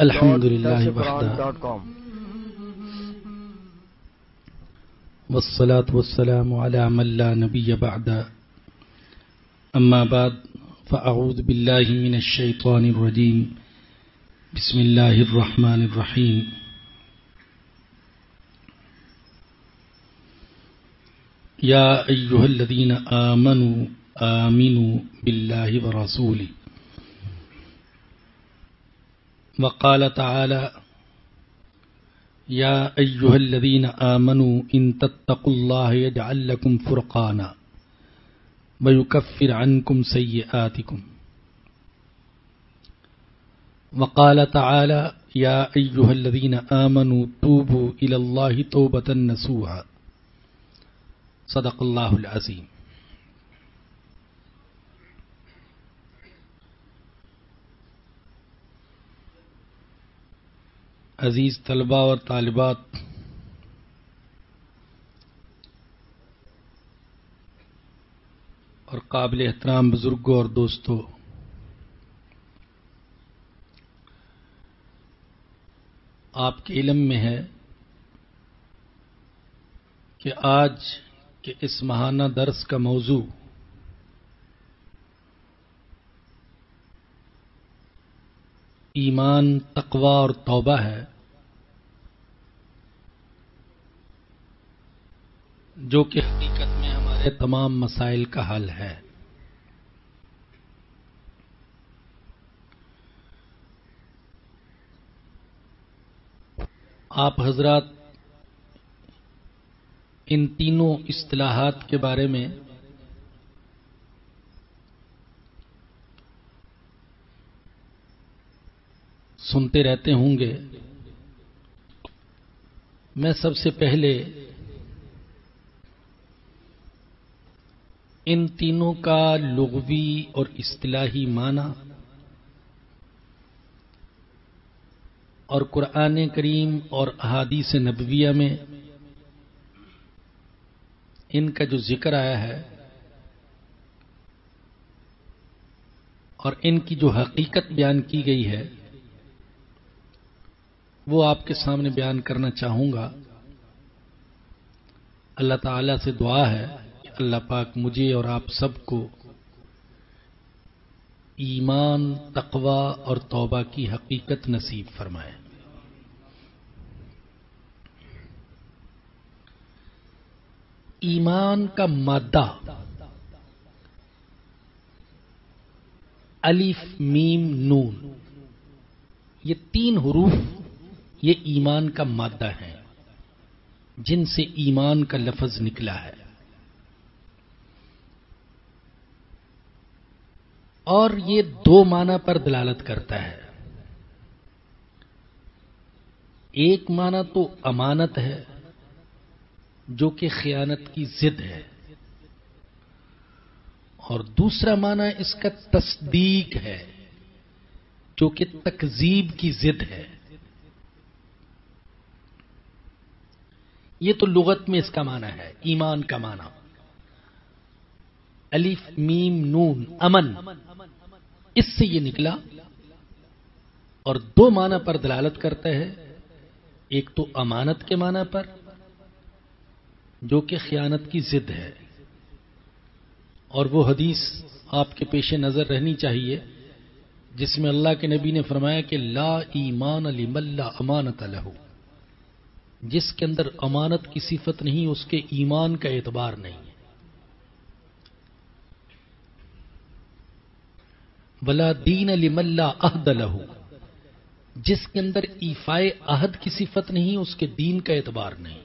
الحمد لله وحده والصلاة والسلام على من لا نبي بعد. أما بعد فأعوذ بالله من الشيطان الرجيم. بسم الله الرحمن الرحيم. يا أيها الذين آمنوا آمنوا بالله ورسوله. وقال تعالى يا أيها الذين آمنوا إن تتقوا الله يجعل لكم فرقانا ويكفر عنكم سيئاتكم. وقال تعالى يا أيها الذين آمنوا توبوا إلى الله توبة نسوها. صدق الله العظيم. عزیز طلبہ اور طالبات، اور قابل احترام بزرگوں اور دوستوں، آپ کے علم میں ہے کہ آج کے اس ماہانہ درس کا موضوع ایمان تقوا اور توبہ ہے۔ جو کہ حقیقت میں ہمارے تمام مسائل کا حل ہے۔ آپ حضرات ان تینوں اصطلاحات کے بارے میں سنتے رہتے ہوں گے۔ میں سب سے پہلے ان تینوں کا لغوی اور اصطلاحی معنی اور قرآن کریم اور احادیث نبویہ میں ان کا جو ذکر آیا ہے اور ان کی جو حقیقت بیان کی گئی ہے وہ آپ کے سامنے بیان کرنا چاہوں گا۔ اللہ تعالی سے دعا ہے کہ اللہ پاک مجھے اور آپ سب کو ایمان تقوا اور توبہ کی حقیقت نصیب فرمائے۔ ایمان کا مادہ۔ الف، میم، نون۔ یہ تین حروف یہ ایمان کا مادہ ہے، جن سے ایمان کا لفظ نکلا ہے۔ اور یہ دو معنی پر دلالت کرتا ہے۔ ایک معنی تو امانت ہے، جو کہ خیانت کی ضد ہے۔ اور دوسرا معنی اس کا تصدیق ہے، جو کہ تکذیب کی ضد ہے۔ یہ تو لغت میں اس کا معنی ہے، ایمان کا معنی۔ الف، میم، نون، امن۔ اس سے یہ نکلا اور دو معنی پر دلالت کرتا ہے۔ ایک تو امانت کے معنی پر، جو کہ خیانت کی ضد ہے۔ اور وہ حدیث آپ کے پیش نظر رہنی چاہیے، جس میں اللہ کے نبی نے فرمایا کہ لا ایمان علی ملا امانت لہو جس کے اندر امانت کی صفت نہیں، اس کے ایمان کا اعتبار نہیں ہے۔ بلا دین علی ملا عہد لہو جس کے اندر ایفائے عہد کی صفت نہیں، اس کے دین کا اعتبار نہیں۔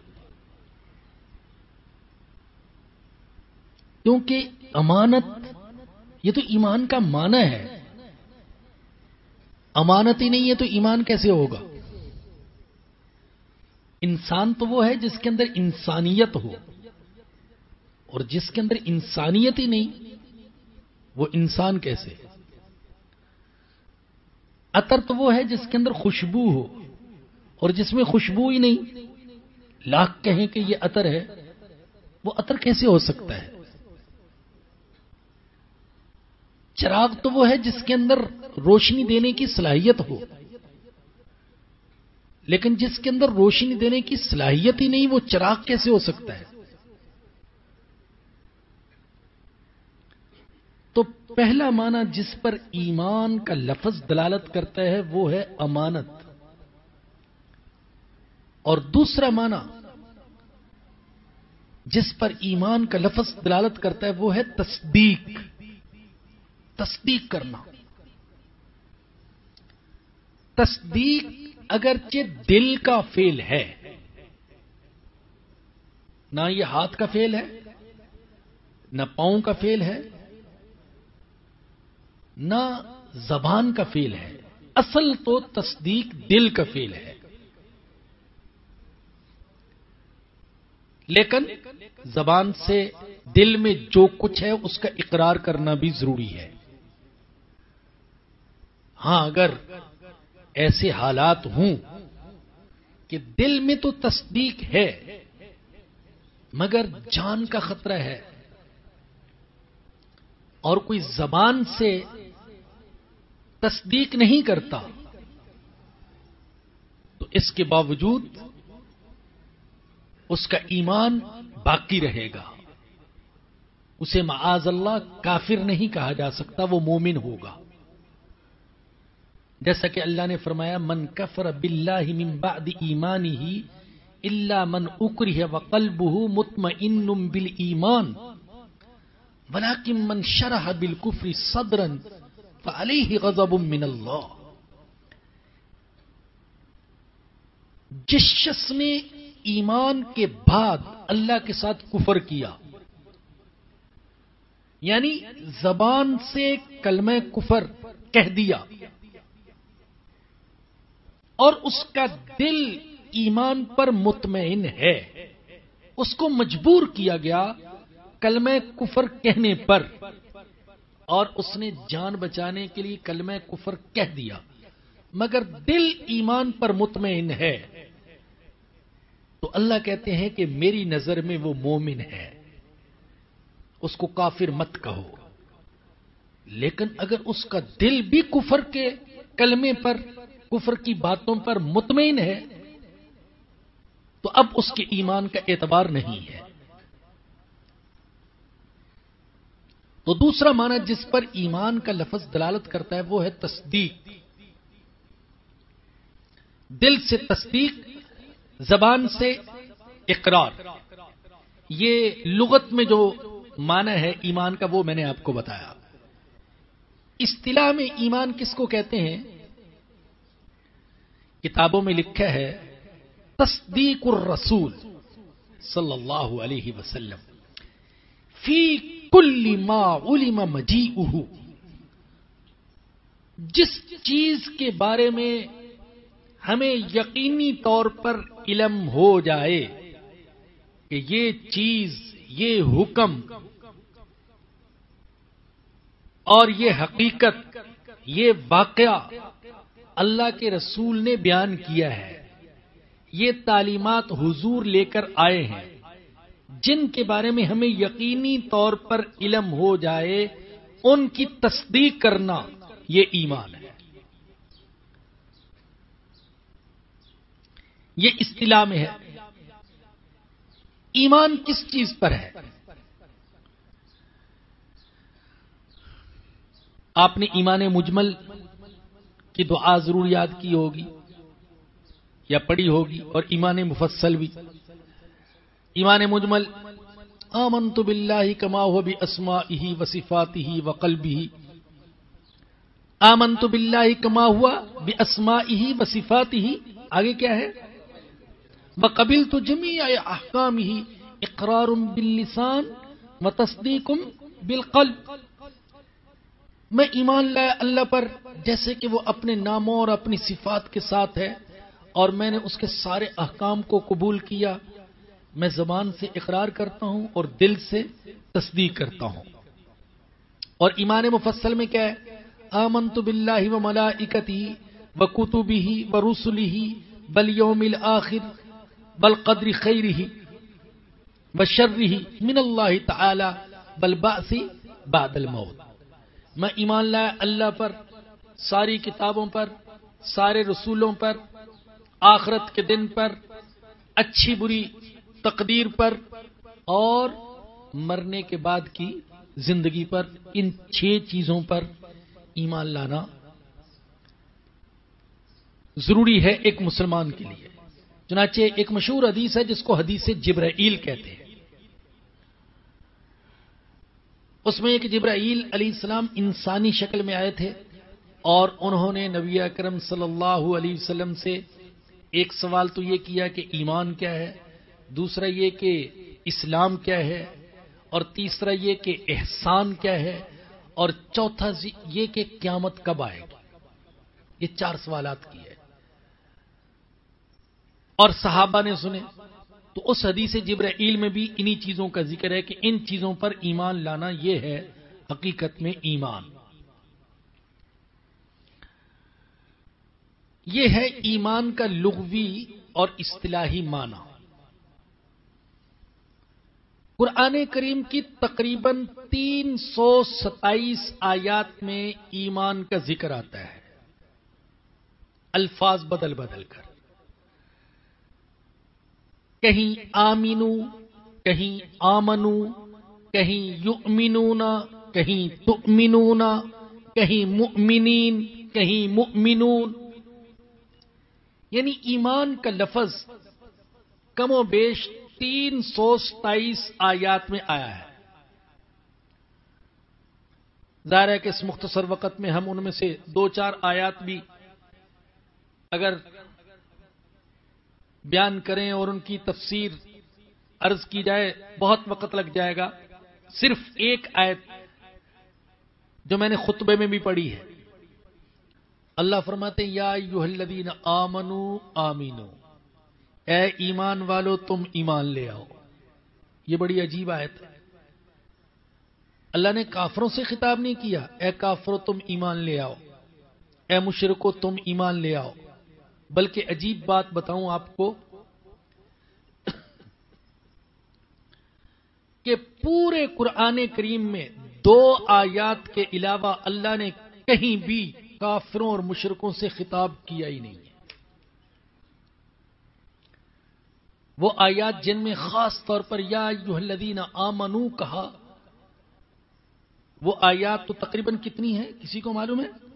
کیونکہ امانت، یہ تو ایمان کا معنی ہے۔ امانت ہی نہیں ہے تو ایمان کیسے ہوگا؟ انسان تو وہ ہے جس کے اندر انسانیت ہو۔ اور جس کے اندر انسانیت ہی نہیں، وہ انسان کیسے؟ عطر تو وہ ہے جس کے اندر خوشبو ہو۔ اور جس میں خوشبو ہی نہیں، لاکھ کہیں کہ یہ عطر ہے، وہ عطر کیسے ہو سکتا ہے؟ چراغ تو وہ ہے جس کے اندر روشنی دینے کی صلاحیت ہو۔ لیکن جس کے اندر روشنی دینے کی صلاحیت ہی نہیں، وہ چراغ کیسے ہو سکتا ہے؟ تو پہلا معنی جس پر ایمان کا لفظ دلالت کرتا ہے، وہ ہے امانت۔ اور دوسرا معنی جس پر ایمان کا لفظ دلالت کرتا ہے، وہ ہے تصدیق۔ تصدیق کرنا۔ تصدیق اگرچہ دل کا فیل ہے، نہ یہ ہاتھ کا فیل ہے، نہ پاؤں کا فیل ہے، نہ زبان کا فیل ہے، اصل تو تصدیق دل کا فیل ہے۔ لیکن زبان سے دل میں جو کچھ ہے، اس کا اقرار کرنا بھی ضروری ہے۔ ہاں اگر ایسے حالات ہوں کہ دل میں تو تصدیق ہے، مگر جان کا خطرہ ہے۔ اور کوئی زبان سے تصدیق نہیں کرتا، تو اس کے باوجود اس کا ایمان باقی رہے گا۔ اسے معاذ اللہ کافر نہیں کہا جا سکتا، وہ مومن ہوگا۔ جیسا کہ اللہ نے فرمایا، من کفر باللہ من بعد ایمانی ہی اللہ من اکری وقلبه مطمئن بالایمان ولكن من شرح بالکفر صدرا فعلیہ غضب من اللہ. جس شخص نے ایمان کے بعد اللہ کے ساتھ کفر کیا یعنی زبان سے کلمہ کفر کہہ دیا اور اس کا دل ایمان پر مطمئن ہے۔ اس کو مجبور کیا گیا کلمہ کفر کہنے پر۔ اور اس نے جان بچانے کے لیے کلمہ کفر کہہ دیا۔ مگر دل ایمان پر مطمئن ہے۔ تو اللہ کہتے ہیں کہ میری نظر میں وہ مومن ہے۔ اس کو کافر مت کہو۔ لیکن اگر اس کا دل بھی کفر کے کلمے پر کفر کی باتوں پر مطمئن ہے، تو اب اس کے ایمان کا اعتبار نہیں ہے۔ تو دوسرا معنی جس پر ایمان کا لفظ دلالت کرتا ہے وہ ہے تصدیق۔ دل سے تصدیق، زبان سے اقرار۔ یہ لغت میں جو معنی ہے ایمان کا وہ میں نے آپ کو بتایا۔ اصطلاح میں ایمان کس کو کہتے ہیں؟ کتابوں میں لکھا ہے، تصدیق الرسول صلی اللہ علیہ وسلم۔ فی کل ما علم مجی جس چیز کے بارے میں ہمیں یقینی طور پر علم ہو جائے کہ یہ چیز، یہ حکم اور یہ حقیقت، یہ واقعہ اللہ کے رسول نے بیان کیا ہے۔ یہ تعلیمات حضور لے کر آئے ہیں۔ جن کے بارے میں ہمیں یقینی طور پر علم ہو جائے، ان کی تصدیق کرنا یہ ایمان ہے۔ یہ اصطلاح میں ہے۔ ایمان کس چیز پر ہے؟ آپ نے ایمان مجمل کی دعا ضرور یاد کی ہوگی یا پڑھی ہوگی اور ایمان مفصل بھی۔ ایمان مجمل، آمنت باللہ کما ہو بھی اسما ہی وصفاتی ہی وقلبی ہی آمنت باللہ کما ہوا بھی اسما ہی وصفاتی ہی آگے کیا ہے؟ وہ قبل تو جمی احکام ہی اقرار باللسان و تصدیقم بالقلب۔ میں ایمان لایا اللہ پر، جیسے کہ وہ اپنے ناموں اور اپنی صفات کے ساتھ ہے، اور میں نے اس کے سارے احکام کو قبول کیا۔ میں زبان سے اقرار کرتا ہوں اور دل سے تصدیق کرتا ہوں۔ اور ایمان مفصل میں کیا ہے؟ آمن تو بلّہ و ملا اکتی و کتبی ہی و رسولی ہی بل یوم آخر بل قدر خیر ہی و شر ہی من اللہ تعالی بل باسی بادل موت میں ایمان لایا اللہ پر، ساری کتابوں پر، سارے رسولوں پر، آخرت کے دن پر، اچھی بری تقدیر پر اور مرنے کے بعد کی زندگی پر، ان چھ چیزوں پر ایمان لانا ضروری ہے ایک مسلمان کے لیے۔ چنانچہ ایک مشہور حدیث ہے جس کو حدیث جبرائیل کہتے ہیں۔ اس میں ایک جبرائیل علیہ السلام انسانی شکل میں آئے تھے اور انہوں نے نبی اکرم صلی اللہ علیہ وسلم سے ایک سوال تو یہ کیا کہ ایمان کیا ہے، دوسرا یہ کہ اسلام کیا ہے، اور تیسرا یہ کہ احسان کیا ہے، اور چوتھا یہ کہ قیامت کب آئے گی۔ یہ چار سوالات کی ہے اور صحابہ نے سنے۔ تو اس حدیث جبرائیل میں بھی انہی چیزوں کا ذکر ہے کہ ان چیزوں پر ایمان لانا یہ ہے حقیقت میں ایمان۔ یہ ہے ایمان کا لغوی اور اصطلاحی معنی۔ قرآن کریم کی تقریباً تین سو ستائیس آیات میں ایمان کا ذکر آتا ہے۔ الفاظ بدل بدل کر۔ کہیں آمینو، کہیں آمنو، کہیں یؤمنون، کہیں تؤمنون، کہیں مؤمنین، کہیں مؤمنون۔ یعنی ایمان کا لفظ کم و بیش تین سو ستائیس آیات میں آیا ہے۔ ظاہر ہے کہ اس مختصر وقت میں ہم ان میں سے دو چار آیات بھی اگر بیان کریں اور ان کی تفسیر عرض کی جائے، بہت وقت لگ جائے گا۔ صرف ایک آیت جو میں نے خطبے میں بھی پڑھی ہے۔ اللہ فرماتے یا الذین آمنو آمینو۔ اے ایمان والو، تم ایمان لے آؤ۔ یہ بڑی عجیب آیت ہے۔ اللہ نے کافروں سے خطاب نہیں کیا، اے کافرو، تم ایمان لے آؤ۔ اے مشرکو، تم ایمان لے آؤ۔ بلکہ عجیب بات بتاؤں آپ کو کہ پورے قرآن کریم میں دو آیات کے علاوہ اللہ نے کہیں بھی کافروں اور مشرقوں سے خطاب کیا ہی نہیں ہے۔ وہ آیات جن میں خاص طور پر یا الذین آمنو کہا، وہ آیات تو تقریباً کتنی ہے کسی کو معلوم ہے؟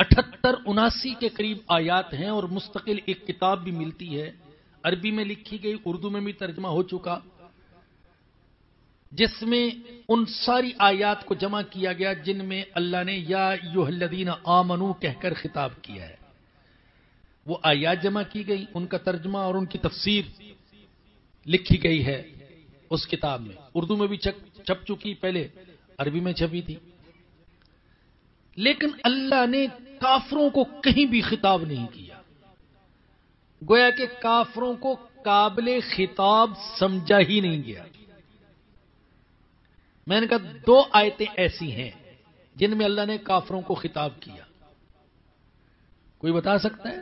اٹھتر اناسی کے قریب آیات ہیں اور مستقل ایک کتاب بھی ملتی ہے۔ عربی میں لکھی گئی، اردو میں بھی ترجمہ ہو چکا، جس میں ان ساری آیات کو جمع کیا گیا جن میں اللہ نے یا یو الدین آمنو کہہ کر خطاب کیا ہے۔ وہ آیات جمع کی گئی، ان کا ترجمہ اور ان کی تفسیر لکھی گئی ہے اس کتاب میں۔ اردو میں بھی چھپ چکی، پہلے عربی میں چھپی تھی۔ لیکن اللہ نے کافروں کو کہیں بھی خطاب نہیں کیا۔ گویا کہ کافروں کو قابل خطاب سمجھا ہی نہیں گیا۔ میں نے کہا دو آیتیں ایسی ہیں جن میں اللہ نے کافروں کو خطاب کیا۔ کوئی بتا سکتا ہے؟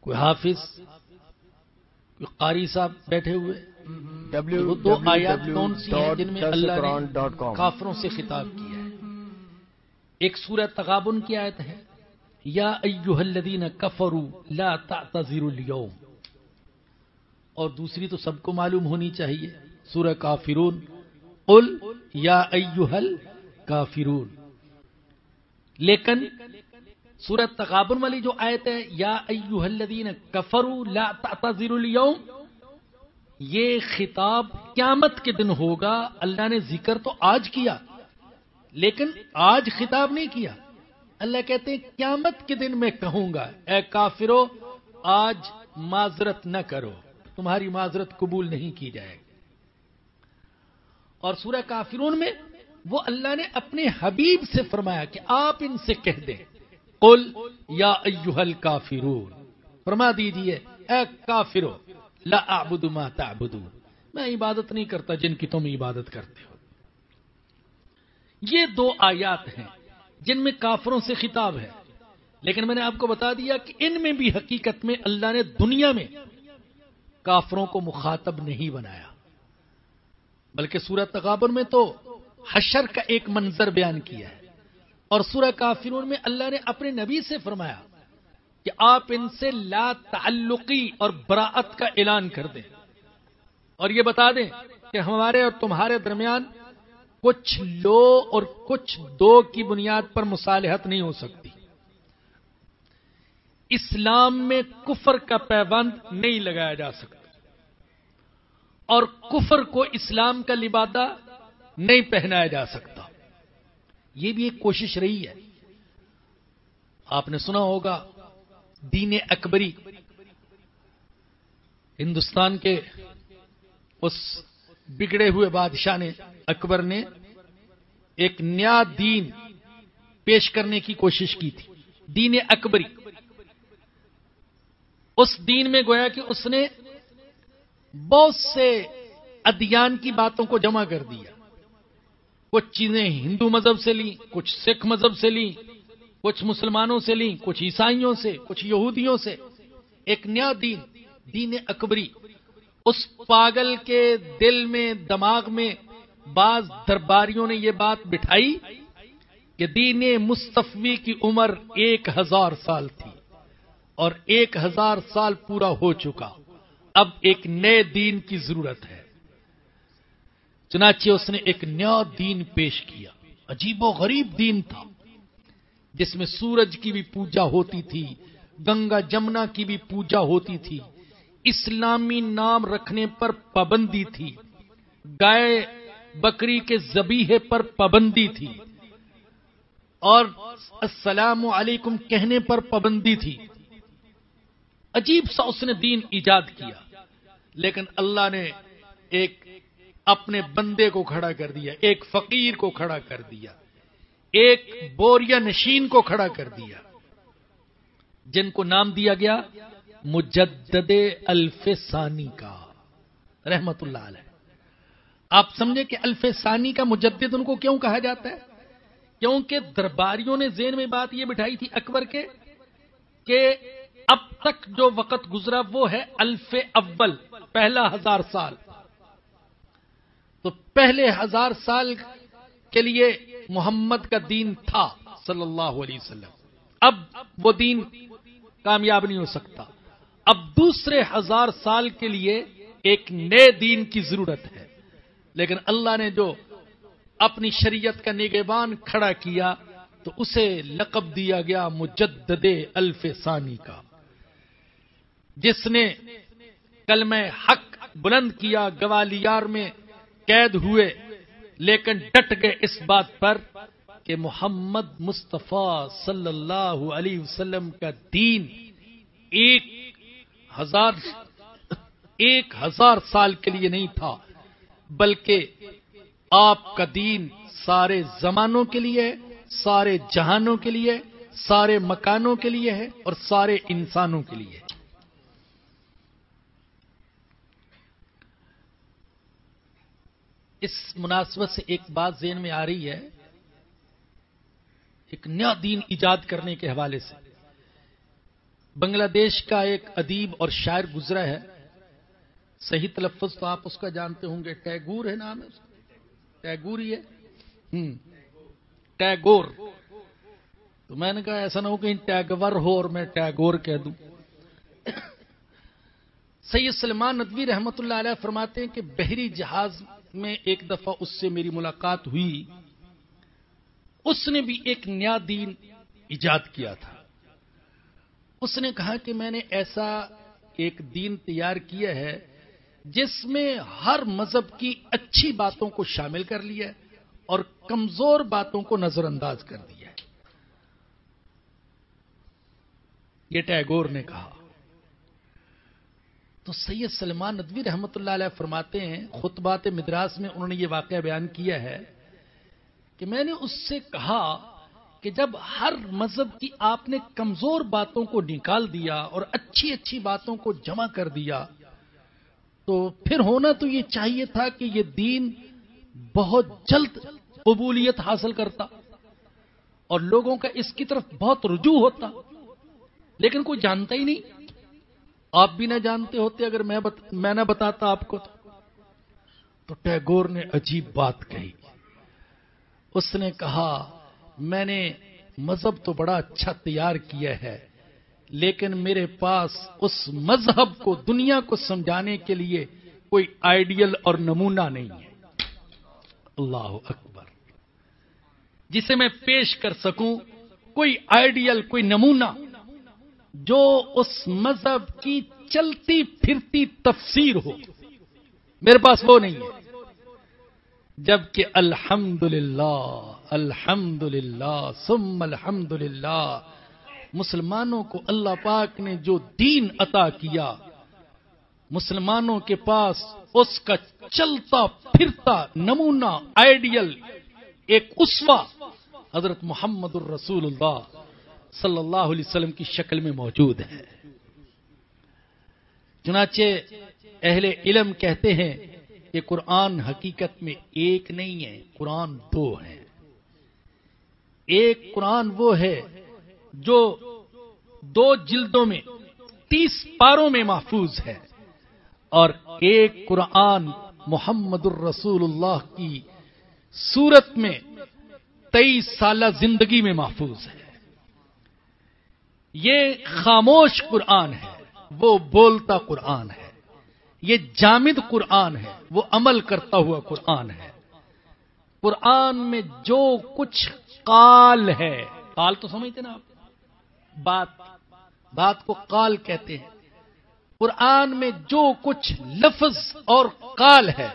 کوئی حافظ؟ کوئی قاری صاحب بیٹھے ہوئے؟ ڈبلو دو آیات کون سی ہیں جن میں اللہ نے کافروں سے خطاب کیا؟ ایک سورہ تغابن کی آیت ہے، یا ایوہ الذین کفروا لا تعتذروا اليوم۔ اور دوسری تو سب کو معلوم ہونی چاہیے، سورہ کافرون۔ قل یا ایوہ الکافرون۔ لیکن سورہ تغابن والی جو آیت ہے، یا ایوہ الذین کفروا لا تعتذروا اليوم، یہ خطاب قیامت کے دن ہوگا۔ اللہ نے ذکر تو آج کیا لیکن آج خطاب نہیں کیا۔ اللہ کہتے ہیں، قیامت کے دن میں کہوں گا، اے کافرو، آج معذرت نہ کرو، تمہاری معذرت قبول نہیں کی جائے گی۔ اور سورہ کافرون میں وہ اللہ نے اپنے حبیب سے فرمایا کہ آپ ان سے کہہ دیں۔ قل یا ایوہل کافرون فرما دیجیے، اے کافرو، لا اعبد ما تعبدون۔ میں عبادت نہیں کرتا جن کی تم عبادت کرتے ہو۔ یہ دو آیات ہیں جن میں کافروں سے خطاب ہے۔ لیکن میں نے آپ کو بتا دیا کہ ان میں بھی حقیقت میں اللہ نے دنیا میں کافروں کو مخاطب نہیں بنایا۔ بلکہ سورت تغابر میں تو حشر کا ایک منظر بیان کیا ہے اور سورہ کافرون میں اللہ نے اپنے نبی سے فرمایا کہ آپ ان سے لا تعلقی اور براعت کا اعلان کر دیں۔ اور یہ بتا دیں کہ ہمارے اور تمہارے درمیان کچھ لو اور کچھ دو کی بنیاد پر مصالحت نہیں ہو سکتی۔ اسلام میں کفر کا پیبند نہیں لگایا جا سکتا۔ اور کفر کو اسلام کا لبادہ نہیں پہنایا جا سکتا۔ یہ بھی ایک کوشش رہی ہے۔ آپ نے سنا ہوگا، دین اکبری، ہندوستان کے اس بگڑے ہوئے بادشاہ نے اکبر نے ایک نیا دین پیش کرنے کی کوشش کی تھی، دین اکبری۔ اس دین میں گویا کہ اس نے بہت سے ادیان کی باتوں کو جمع کر دیا۔ کچھ چیزیں ہندو مذہب سے لیں، کچھ سکھ مذہب سے لیں، کچھ مسلمانوں سے لیں، کچھ عیسائیوں سے، کچھ یہودیوں سے۔ ایک نیا دین دین اکبری۔ اس پاگل کے دل میں، دماغ میں بعض درباریوں نے یہ بات بٹھائی کہ دین مستفی کی عمر ایک ہزار سال تھی اور ایک ہزار سال پورا ہو چکا۔ اب ایک نئے دین کی ضرورت ہے۔ چنانچہ اس نے ایک نیا دین پیش کیا۔ عجیب و غریب دین تھا۔ جس میں سورج کی بھی پوجا ہوتی تھی، گنگا جمنا کی بھی پوجا ہوتی تھی، اسلامی نام رکھنے پر پابندی تھی، گائے بکری کے زبیحے پر پابندی تھی اور السلام علیکم کہنے پر پابندی تھی۔ عجیب سا اس نے دین ایجاد کیا، لیکن اللہ نے ایک اپنے بندے کو کھڑا کر دیا، ایک فقیر کو کھڑا کر دیا، ایک بوریا نشین کو کھڑا کر دیا، جن کو نام دیا گیا مجدد الف ثانی کا، رحمت اللہ علیہ۔ آپ سمجھے کہ الف ثانی کا مجدد ان کو کیوں کہا جاتا ہے؟ کیونکہ درباریوں نے زین میں بات یہ بٹھائی تھی اکبر کے کہ اب تک جو وقت گزرا وہ ہے الف اول، پہلا ہزار سال۔ تو پہلے ہزار سال کے لیے محمد کا دین تھا صلی اللہ علیہ وسلم۔ اب وہ دین کامیاب نہیں ہو سکتا۔ اب دوسرے ہزار سال کے لیے ایک نئے دین کی ضرورت ہے۔ لیکن اللہ نے جو اپنی شریعت کا نگہبان کھڑا کیا تو اسے لقب دیا گیا مجدد الف ثانی کا، جس نے کلمہ حق بلند کیا، گوالیار میں قید ہوئے، لیکن ڈٹ گئے اس بات پر کہ محمد مصطفیٰ صلی اللہ علیہ وسلم کا دین ایک ہزار ایک ہزار سال کے لیے نہیں تھا۔ بلکہ آپ کا دین سارے زمانوں کے لیے سارے جہانوں کے لیے سارے مکانوں کے لیے ہے اور سارے انسانوں کے لیے اس مناسبت سے ایک بات ذہن میں آ رہی ہے، ایک نیا دین ایجاد کرنے کے حوالے سے۔ بنگلہ دیش کا ایک ادیب اور شاعر گزرا ہے۔ صحیح تلفظ تو آپ اس کا جانتے ہوں گے، ٹیگور ہے نام ہے اس کا۔ ٹیگور ہی ہے ٹیگور۔ تو میں نے کہا ایسا نہ ہو کہ ٹیگور ہو اور میں ٹیگور کہہ دوں۔ سید سلمان ندوی رحمت اللہ علیہ فرماتے ہیں کہ بحری جہاز میں ایک دفعہ اس سے میری ملاقات ہوئی۔ اس نے بھی ایک نیا دین ایجاد کیا تھا۔ اس نے کہا کہ میں نے ایسا ایک دین تیار کیا ہے جس میں ہر مذہب کی اچھی باتوں کو شامل کر لیا اور کمزور باتوں کو نظر انداز کر دیا یہ ٹیگور نے کہا۔ تو سید سلمان ندوی رحمت اللہ علیہ فرماتے ہیں، خطبات مدراس میں انہوں نے یہ واقعہ بیان کیا ہے کہ میں نے اس سے کہا کہ جب ہر مذہب کی آپ نے کمزور باتوں کو نکال دیا اور اچھی اچھی باتوں کو جمع کر دیا تو پھر ہونا تو یہ چاہیے تھا کہ یہ دین بہت جلد قبولیت حاصل کرتا اور لوگوں کا اس کی طرف بہت رجوع ہوتا لیکن کوئی جانتا ہی نہیں۔ آپ بھی نہ جانتے ہوتے اگر میں بت... میں نہ بتاتا آپ کو تو۔ تو ٹیگور نے عجیب بات کہی۔ اس نے کہا، میں نے مذہب تو بڑا اچھا تیار کیا ہے۔ لیکن میرے پاس اس مذہب کو، دنیا کو سمجھانے کے لیے کوئی آئیڈیل اور نمونہ نہیں ہے۔ اللہ اکبر۔ جسے میں پیش کر سکوں، کوئی آئیڈیل، کوئی نمونہ جو اس مذہب کی چلتی پھرتی تفسیر ہو۔ میرے پاس وہ نہیں ہے۔ جبکہ الحمد للہ الحمد للہ سم الحمد للہ مسلمانوں کو اللہ پاک نے جو دین عطا کیا، مسلمانوں کے پاس اس کا چلتا پھرتا نمونہ آئیڈیل، ایک اسوا حضرت محمد الرسول اللہ صلی اللہ علیہ وسلم کی شکل میں موجود ہے۔ چنانچہ اہل علم کہتے ہیں کہ قرآن حقیقت میں ایک نہیں ہے، قرآن دو ہے ایک قرآن وہ ہے جو دو جلدوں میں، تیس پاروں میں محفوظ ہے۔ اور ایک قرآن محمد الرسول اللہ کی صورت میں تیئیس سالہ زندگی میں محفوظ ہے۔ یہ خاموش قرآن ہے، وہ بولتا قرآن ہے۔ یہ جامد قرآن ہے، وہ عمل کرتا ہوا قرآن ہے۔ قرآن میں جو کچھ قال ہے، قال تو سمجھتے نا آپ؟ بات بات کو قال کہتے ہیں۔ قرآن میں جو کچھ لفظ اور قال ہے،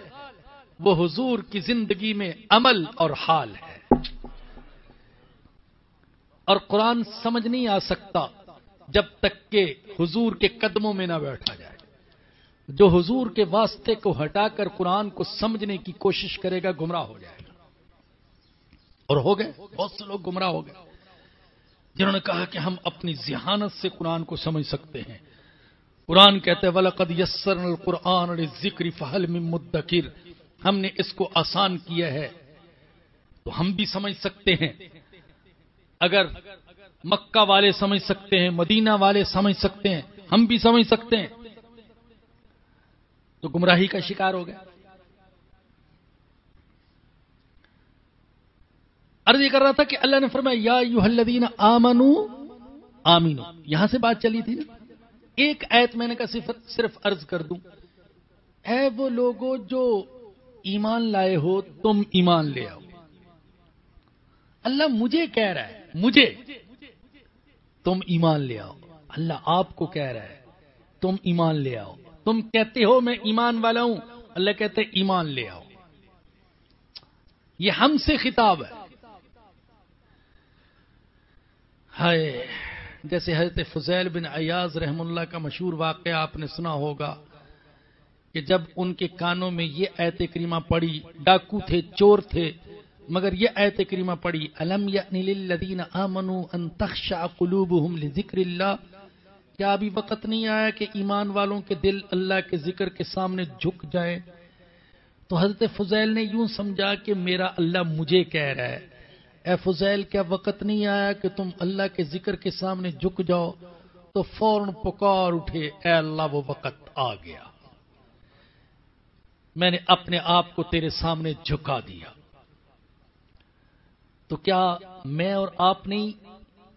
وہ حضور کی زندگی میں عمل اور حال ہے۔ اور قرآن سمجھ نہیں آ سکتا جب تک کہ حضور کے قدموں میں نہ بیٹھا جائے۔ جو حضور کے واسطے کو ہٹا کر قرآن کو سمجھنے کی کوشش کرے گا، گمراہ ہو جائے گا۔ اور ہو گئے؟ بہت سے لوگ گمراہ ہو گئے۔ جنہوں نے کہا کہ ہم اپنی ذہانت سے قرآن کو سمجھ سکتے ہیں۔ قرآن کہتے ولقد یسر القرآن ذکر فہل مدکر ہم نے اس کو آسان کیا ہے۔ تو ہم بھی سمجھ سکتے ہیں۔ اگر مکہ والے سمجھ سکتے ہیں، مدینہ والے سمجھ سکتے ہیں، ہم بھی سمجھ سکتے ہیں۔ تو گمراہی کا شکار ہو گیا عرض یہ کر رہا تھا کہ اللہ نے فرمایا، یا یو الذین آمنو، آمینو۔ یہاں سے بات چلی تھی نا؟ ایک ایت میں نے کہا صفت صرف عرض کر دوں۔ اے وہ لوگوں جو ایمان لائے ہو، تم ایمان لے آؤ۔ اللہ مجھے کہہ رہا ہے، مجھے۔ تم ایمان لے آؤ۔ اللہ آپ کو کہہ رہا ہے، تم ایمان لے آؤ۔ تم کہتے ہو، میں ایمان والا ہوں۔ اللہ کہتے ایمان لے آؤ۔ یہ ہم سے خطاب ہے۔ ہائے، جیسے حضرت فضیل بن ایاز رحم اللہ کا مشہور واقعہ آپ نے سنا ہوگا کہ جب ان کے کانوں میں یہ ایت کریمہ پڑی، ڈاکو تھے، چور تھے، مگر یہ ایت کریمہ پڑی، الم یعنی للذین آمنوا ان تخشع قلوبهم لذکر اللہ، کیا ابھی وقت نہیں آیا کہ ایمان والوں کے دل اللہ کے ذکر کے سامنے جھک جائے تو حضرت فضیل نے یوں سمجھا کہ میرا اللہ مجھے کہہ رہا ہے۔ اے فضیل، کیا وقت نہیں آیا کہ تم اللہ کے ذکر کے سامنے جھک جاؤ؟ تو فوراً پکار اٹھے، اے اللہ، وہ وقت آ گیا۔ میں نے اپنے آپ کو تیرے سامنے جھکا دیا۔ تو کیا میں اور آپ نہیں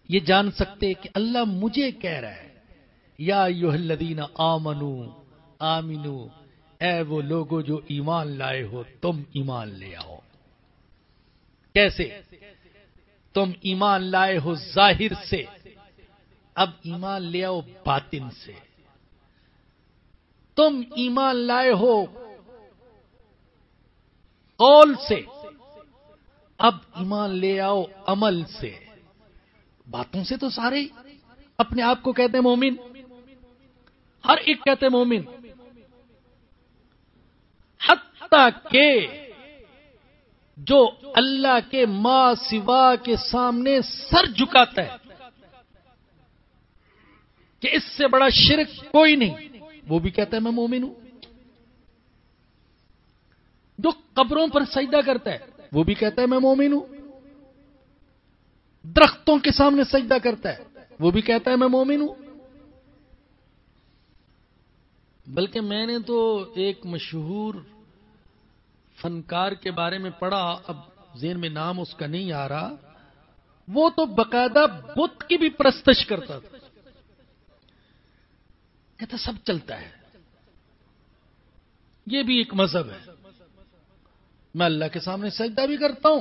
یہ جان سکتے کہ اللہ مجھے کہہ رہا ہے؟ یا یو الذین آمنو آمینو اے وہ لوگوں جو ایمان لائے ہو، تم ایمان لے آؤ۔ کیسے؟ تم ایمان لائے ہو ظاہر سے، اب ایمان لے آؤ باطن سے۔ تم ایمان لائے ہو قول سے، اب ایمان لے آؤ عمل سے۔ باتوں سے تو سارے اپنے آپ کو کہتے ہیں مومن۔ ہر ایک کہتے ہیں مومن۔ حتیٰ کہ جو اللہ کے ماں سوا کے سامنے سر جھکاتا ہے کہ اس سے بڑا شرک کوئی نہیں۔ وہ بھی کہتا ہے میں مومن ہوں۔ جو قبروں پر سجدہ کرتا ہے، وہ بھی کہتا ہے میں مومن ہوں۔ درختوں کے سامنے سجدہ کرتا ہے، وہ بھی کہتا ہے میں مومن ہوں۔ بلکہ میں نے تو ایک مشہور فنکار کے بارے میں پڑھا، اب ذہن میں نام اس کا نہیں آ رہا۔ وہ تو باقاعدہ بت کی بھی پرستش کرتا تھا۔ کہتا سب چلتا ہے۔ یہ بھی ایک مذہب ہے۔ میں اللہ کے سامنے سجدہ بھی کرتا ہوں،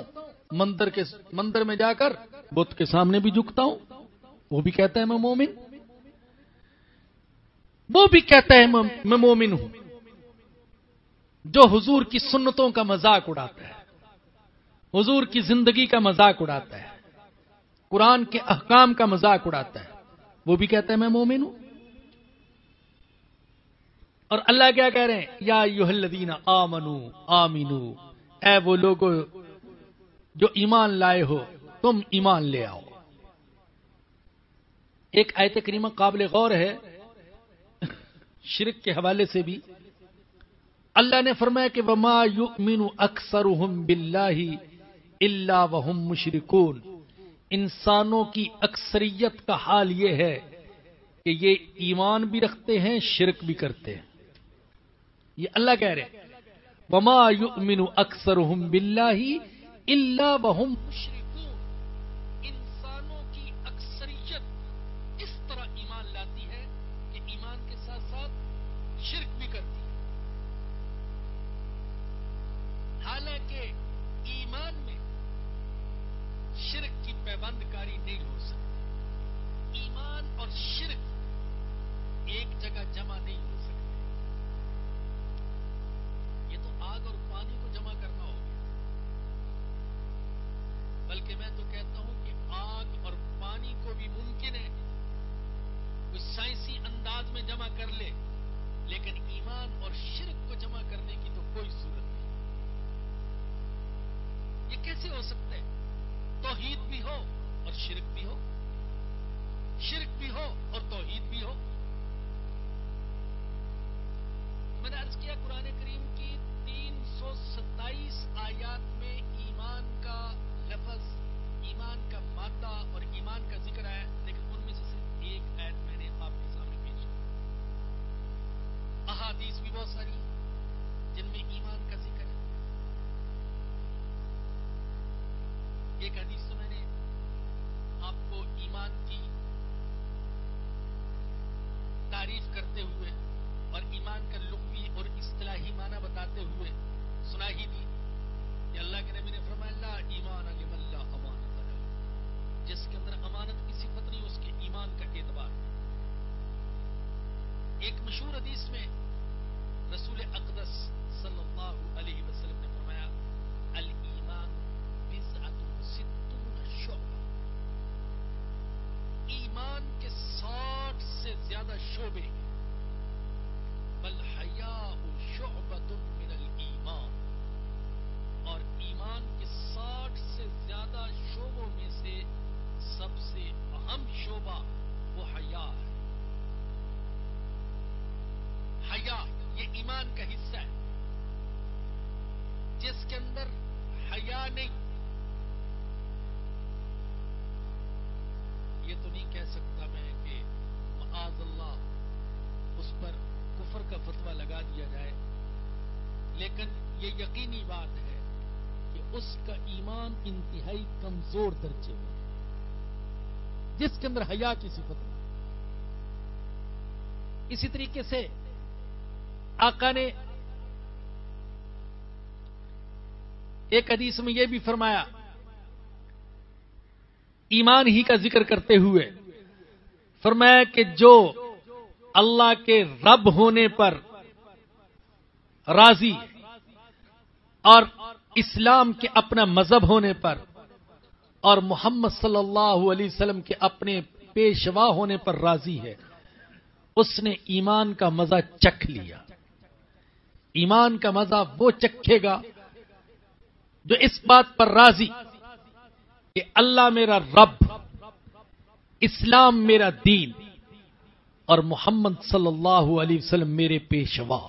مندر کے، مندر میں جا کر بت کے سامنے بھی جھکتا ہوں۔ وہ بھی کہتا ہے میں مومن۔ وہ بھی کہتا ہے میں مومن ہوں۔ جو حضور کی سنتوں کا مذاق اڑاتا ہے، حضور کی زندگی کا مذاق اڑاتا ہے، قرآن کے احکام کا مذاق اڑاتا ہے، وہ بھی کہتا ہے میں مومن ہوں۔ اور اللہ کیا کہہ رہے ہیں؟ یا یو آمنو آمینو اے وہ لوگ جو ایمان لائے ہو، تم ایمان لے آؤ۔ ایک آیت کریمہ قابل غور ہے، شرک کے حوالے سے بھی۔ اللہ نے فرمایا کہ وما یؤمن اکثرهم باللہ الا وهم مشرکون انسانوں کی اکثریت کا حال یہ ہے کہ یہ ایمان بھی رکھتے ہیں، شرک بھی کرتے ہیں۔ یہ اللہ کہہ رہے ہیں۔ وما یؤمن اکثرهم باللہ الا وهم مشرکون ایمان کا حصہ ہے۔ جس کے اندر حیا نہیں۔ یہ تو نہیں کہہ سکتا میں کہ معاذ اللہ اس پر کفر کا فتویٰ لگا دیا جائے۔ لیکن یہ یقینی بات ہے کہ اس کا ایمان انتہائی کمزور درجے میں جس کے اندر حیا کی صفت نہیں اسی طریقے سے آقا نے ایک حدیث میں یہ بھی فرمایا، ایمان ہی کا ذکر کرتے ہوئے فرمایا کہ جو اللہ کے رب ہونے پر راضی اور اسلام کے اپنا مذہب ہونے پر اور محمد صلی اللہ علیہ وسلم کے اپنے پیشوا ہونے پر راضی ہے، اس نے ایمان کا مزہ چکھ لیا۔ ایمان کا مزہ وہ چکھے گا جو اس بات پر راضی کہ اللہ میرا رب، اسلام میرا دین اور محمد صلی اللہ علیہ وسلم میرے پیشوا۔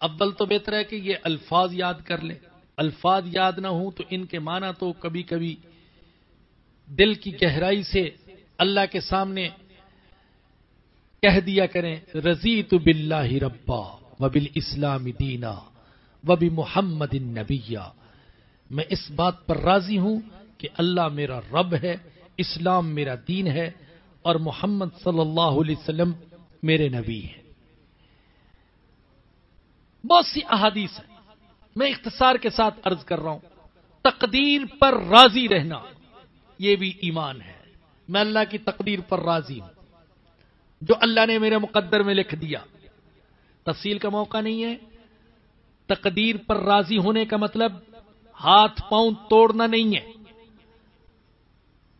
اول تو بہتر ہے کہ یہ الفاظ یاد کر لیں الفاظ یاد نہ ہوں تو ان کے معنی تو کبھی کبھی دل کی گہرائی سے اللہ کے سامنے کہہ دیا کریں رضی تو بلّہ ربا و بل اسلام دینا و محمد نبیہ میں اس بات پر راضی ہوں کہ اللہ میرا رب ہے، اسلام میرا دین ہے اور محمد صلی اللہ علیہ وسلم میرے نبی ہیں۔ بہت سی احادیث ہیں۔ میں اختصار کے ساتھ عرض کر رہا ہوں۔ تقدیر پر راضی رہنا، یہ بھی ایمان ہے۔ میں اللہ کی تقدیر پر راضی ہوں۔ جو اللہ نے میرے مقدر میں لکھ دیا۔ تفصیل کا موقع نہیں ہے۔ تقدیر پر راضی ہونے کا مطلب ہاتھ پاؤں توڑنا نہیں ہے۔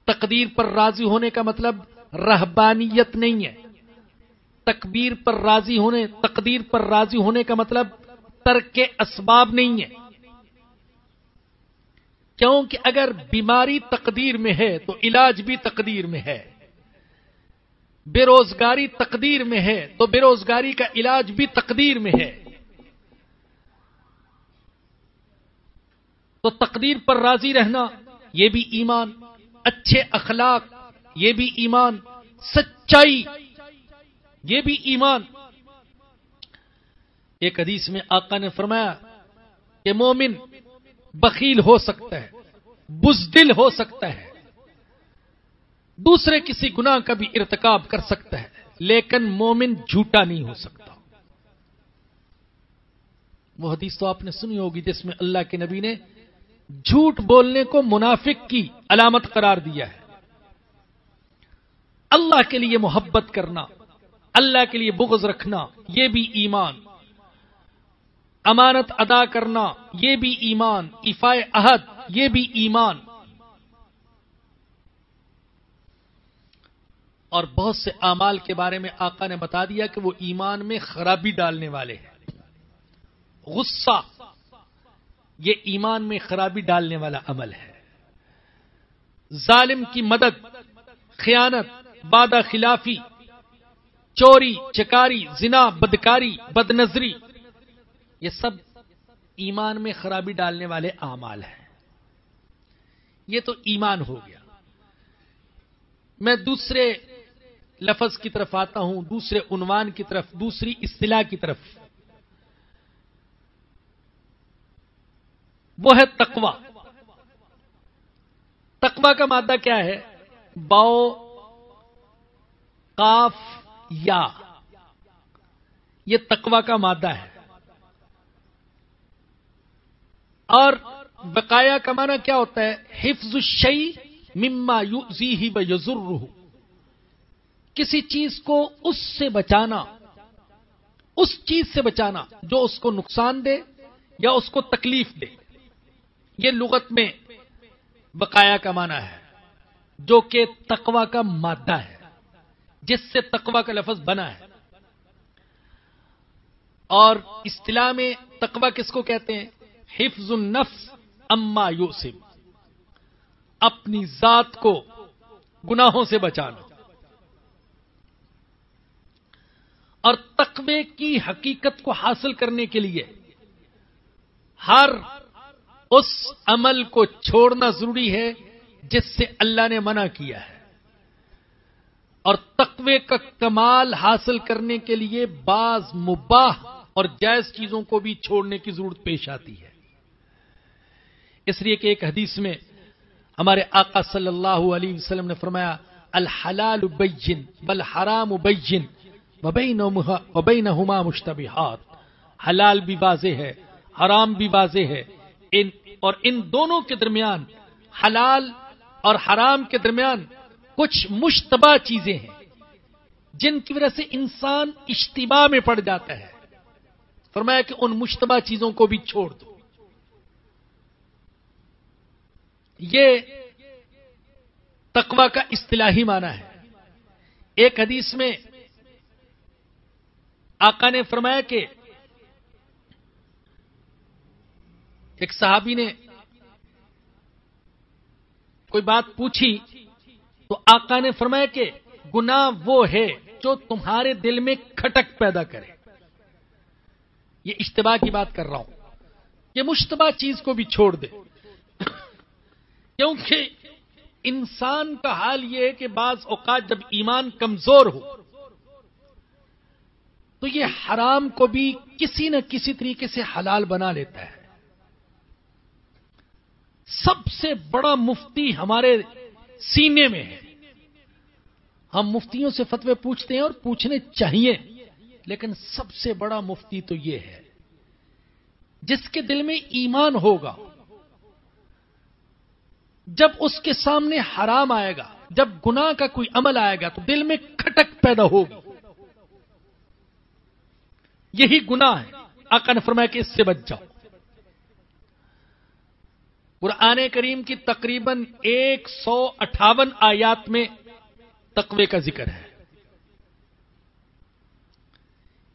تقدیر پر راضی ہونے کا مطلب رہبانیت نہیں ہے۔ تکبیر پر راضی ہونے، تقدیر پر راضی ہونے کا مطلب ترک اسباب نہیں ہے۔ کیونکہ اگر بیماری تقدیر میں ہے تو علاج بھی تقدیر میں ہے۔ بے روزگاری تقدیر میں ہے تو بے روزگاری کا علاج بھی تقدیر میں ہے۔ تو تقدیر پر راضی رہنا، یہ بھی ایمان۔ اچھے اخلاق، یہ بھی ایمان۔ سچائی، یہ بھی ایمان۔ ایک حدیث میں آقا نے فرمایا کہ مومن بخیل ہو سکتا ہے، بزدل ہو سکتا ہے۔ دوسرے کسی گناہ کا بھی ارتکاب کر سکتا ہے، لیکن مومن جھوٹا نہیں ہو سکتا۔ وہ حدیث تو آپ نے سنی ہوگی جس میں اللہ کے نبی نے جھوٹ بولنے کو منافق کی علامت قرار دیا ہے۔ اللہ کے لیے محبت کرنا، اللہ کے لیے بغض رکھنا، یہ بھی ایمان۔ امانت ادا کرنا، یہ بھی ایمان۔ افائے عہد، یہ بھی ایمان۔ اور بہت سے اعمال کے بارے میں آقا نے بتا دیا کہ وہ ایمان میں خرابی ڈالنے والے ہیں۔ غصہ، یہ ایمان میں خرابی ڈالنے والا عمل ہے۔ ظالم کی مدد، خیانت بادہ خلافی، چوری، چکاری، زنا، بدکاری بد نظری یہ سب ایمان میں خرابی ڈالنے والے اعمال ہیں۔ یہ تو ایمان ہو گیا۔ میں دوسرے لفظ کی طرف آتا ہوں، دوسرے عنوان کی طرف، دوسری اصطلاح کی طرف۔ وہ ہے تقوا تقوا کا مادہ کیا ہے؟ باؤ کاف یا۔ یہ تقوا کا مادہ ہے۔ اور بقایا کا معنی کیا ہوتا ہے؟ حفظ الشی مما یو ہی بزر کسی چیز کو اس سے بچانا، اس چیز سے بچانا جو اس کو نقصان دے یا اس کو تکلیف دے۔ یہ لغت میں بقایا کا معنی ہے، جو کہ تقوا کا مادہ ہے، جس سے تقوا کا لفظ بنا ہے۔ اور اصطلاح میں تقوا کس کو کہتے ہیں؟ حفظ النفس اما یوسف۔ اپنی ذات کو گناہوں سے بچانا۔ اور تقوی کی حقیقت کو حاصل کرنے کے لیے ہر اس عمل کو چھوڑنا ضروری ہے جس سے اللہ نے منع کیا ہے۔ اور تقوی کا کمال حاصل کرنے کے لیے بعض مباح اور جائز چیزوں کو بھی چھوڑنے کی ضرورت پیش آتی ہے۔ اس لیے کہ ایک حدیث میں ہمارے آقا صلی اللہ علیہ وسلم نے فرمایا، الحلال بین بل حرام بین۔ وبینہما مشتبہات۔ حلال بھی واضح ہے، حرام بھی واضح ہے۔ ان اور ان دونوں کے درمیان حلال اور حرام کے درمیان کچھ مشتبہ چیزیں ہیں، جن کی وجہ سے انسان اشتباہ میں پڑ جاتا ہے۔ فرمایا کہ ان مشتبہ چیزوں کو بھی چھوڑ دو۔ یہ تقوا کا اصطلاحی معنی ہے۔ ایک حدیث میں آقا نے فرمایا کہ ایک صحابی نے کوئی بات پوچھی تو آقا نے فرمایا کہ گنا وہ ہے جو تمہارے دل میں کھٹک پیدا کرے۔ یہ اشتباہ کی بات کر رہا ہوں۔ یہ مشتبہ چیز کو بھی چھوڑ دے۔ کیونکہ انسان کا حال یہ ہے کہ بعض اوقات جب ایمان کمزور ہو تو یہ حرام کو بھی کسی نہ کسی طریقے سے حلال بنا لیتا ہے۔ سب سے بڑا مفتی ہمارے سینے میں ہے۔ ہم مفتیوں سے فتوے پوچھتے ہیں اور پوچھنے چاہیے، لیکن سب سے بڑا مفتی تو یہ ہے۔ جس کے دل میں ایمان ہوگا، جب اس کے سامنے حرام آئے گا، جب گناہ کا کوئی عمل آئے گا، تو دل میں کھٹک پیدا ہوگی۔ یہی گناہ ہے۔ آقا نے فرمایا کہ اس سے بچ جاؤ۔ قرآن کریم کی تقریباً ایک سو اٹھاون آیات میں تقوی کا ذکر ہے۔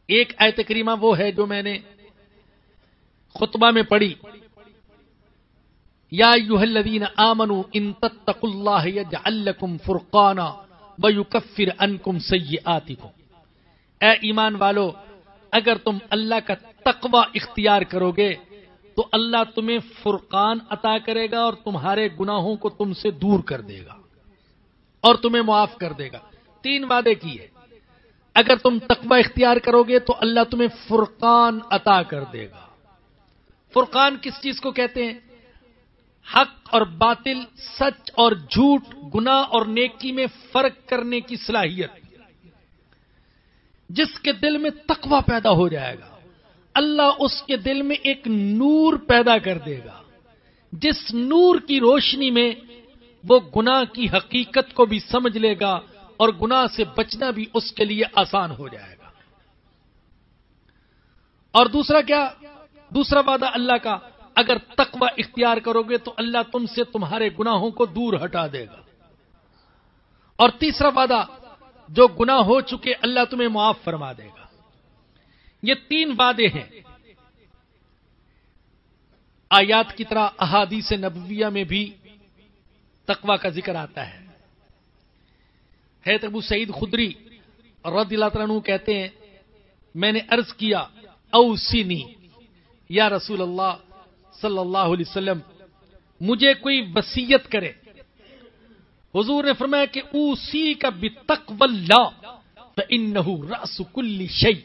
ایک آیت کریمہ وہ ہے جو میں نے خطبہ میں پڑھی۔ یا الذین آمنوا ان تتقوا اللہ یجعل لکم فرقانا ویکفر انکم سیئاتکم۔ اے ایمان والو اگر تم اللہ کا تقوی اختیار کرو گے تو اللہ تمہیں فرقان عطا کرے گا اور تمہارے گناہوں کو تم سے دور کر دے گا اور تمہیں معاف کر دے گا۔ تین وعدے کی ہے۔ اگر تم تقوی اختیار کرو گے تو اللہ تمہیں فرقان عطا کر دے گا۔ فرقان کس چیز کو کہتے ہیں؟ حق اور باطل، سچ اور جھوٹ گنا اور نیکی میں فرق کرنے کی صلاحیت۔ جس کے دل میں تقوی پیدا ہو جائے گا۔ اللہ اس کے دل میں ایک نور پیدا کر دے گا۔ جس نور کی روشنی میں وہ گناہ کی حقیقت کو بھی سمجھ لے گا اور گناہ سے بچنا بھی اس کے لیے آسان ہو جائے گا۔ اور دوسرا کیا؟ دوسرا وعدہ اللہ کا، اگر تقوی اختیار کرو گے تو اللہ تم سے تمہارے گناہوں کو دور ہٹا دے گا۔ اور تیسرا وعدہ جو گناہ ہو چکے اللہ تمہیں معاف فرما دے گا۔ یہ تین وعدے ہیں۔ آیات کی طرح احادیث نبویہ میں بھی تقوی کا ذکر آتا ہے۔ ہے ابو سعید خدری رضی اللہ عنہ کہتے ہیں، میں نے عرض کیا اوسینی یا رسول اللہ صلی اللہ علیہ وسلم، مجھے کوئی وسیعت کرے۔ حضور نے فرمایا کہ اوسی کا بھی تقو اللہ ان رس کل شعی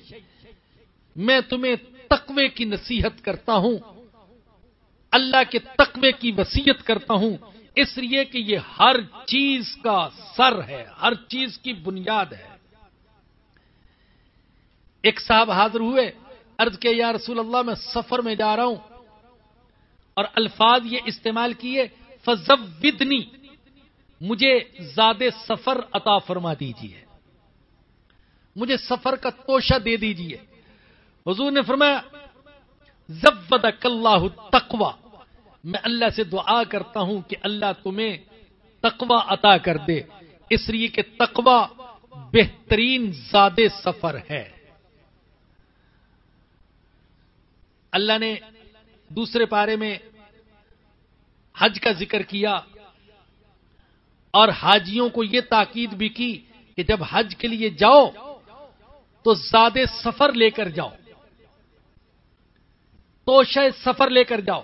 میں تمہیں تقوی کی نصیحت کرتا ہوں، اللہ کے تقوی کی وسیعت کرتا ہوں۔ اس لیے کہ یہ ہر چیز کا سر ہے، ہر چیز کی بنیاد ہے۔ ایک صاحب حاضر ہوئے ارض کے یا رسول اللہ، میں سفر میں جا رہا ہوں اور الفاظ یہ استعمال کیے فضنی مجھے زیادہ سفر عطا فرما دیجیے مجھے سفر کا توشہ دے دیجیے حضور نے فرمایا زبد اللہ تقوا میں اللہ سے دعا کرتا ہوں کہ اللہ تمہیں تقوا عطا کر دے۔ اس لیے کہ تقوا بہترین زیادہ سفر ہے۔ اللہ نے دوسرے پارے میں حج کا ذکر کیا۔ اور حاجیوں کو یہ تاکید بھی کی کہ جب حج کے لیے جاؤ تو زیادہ سفر لے کر جاؤ تو سفر لے کر جاؤ۔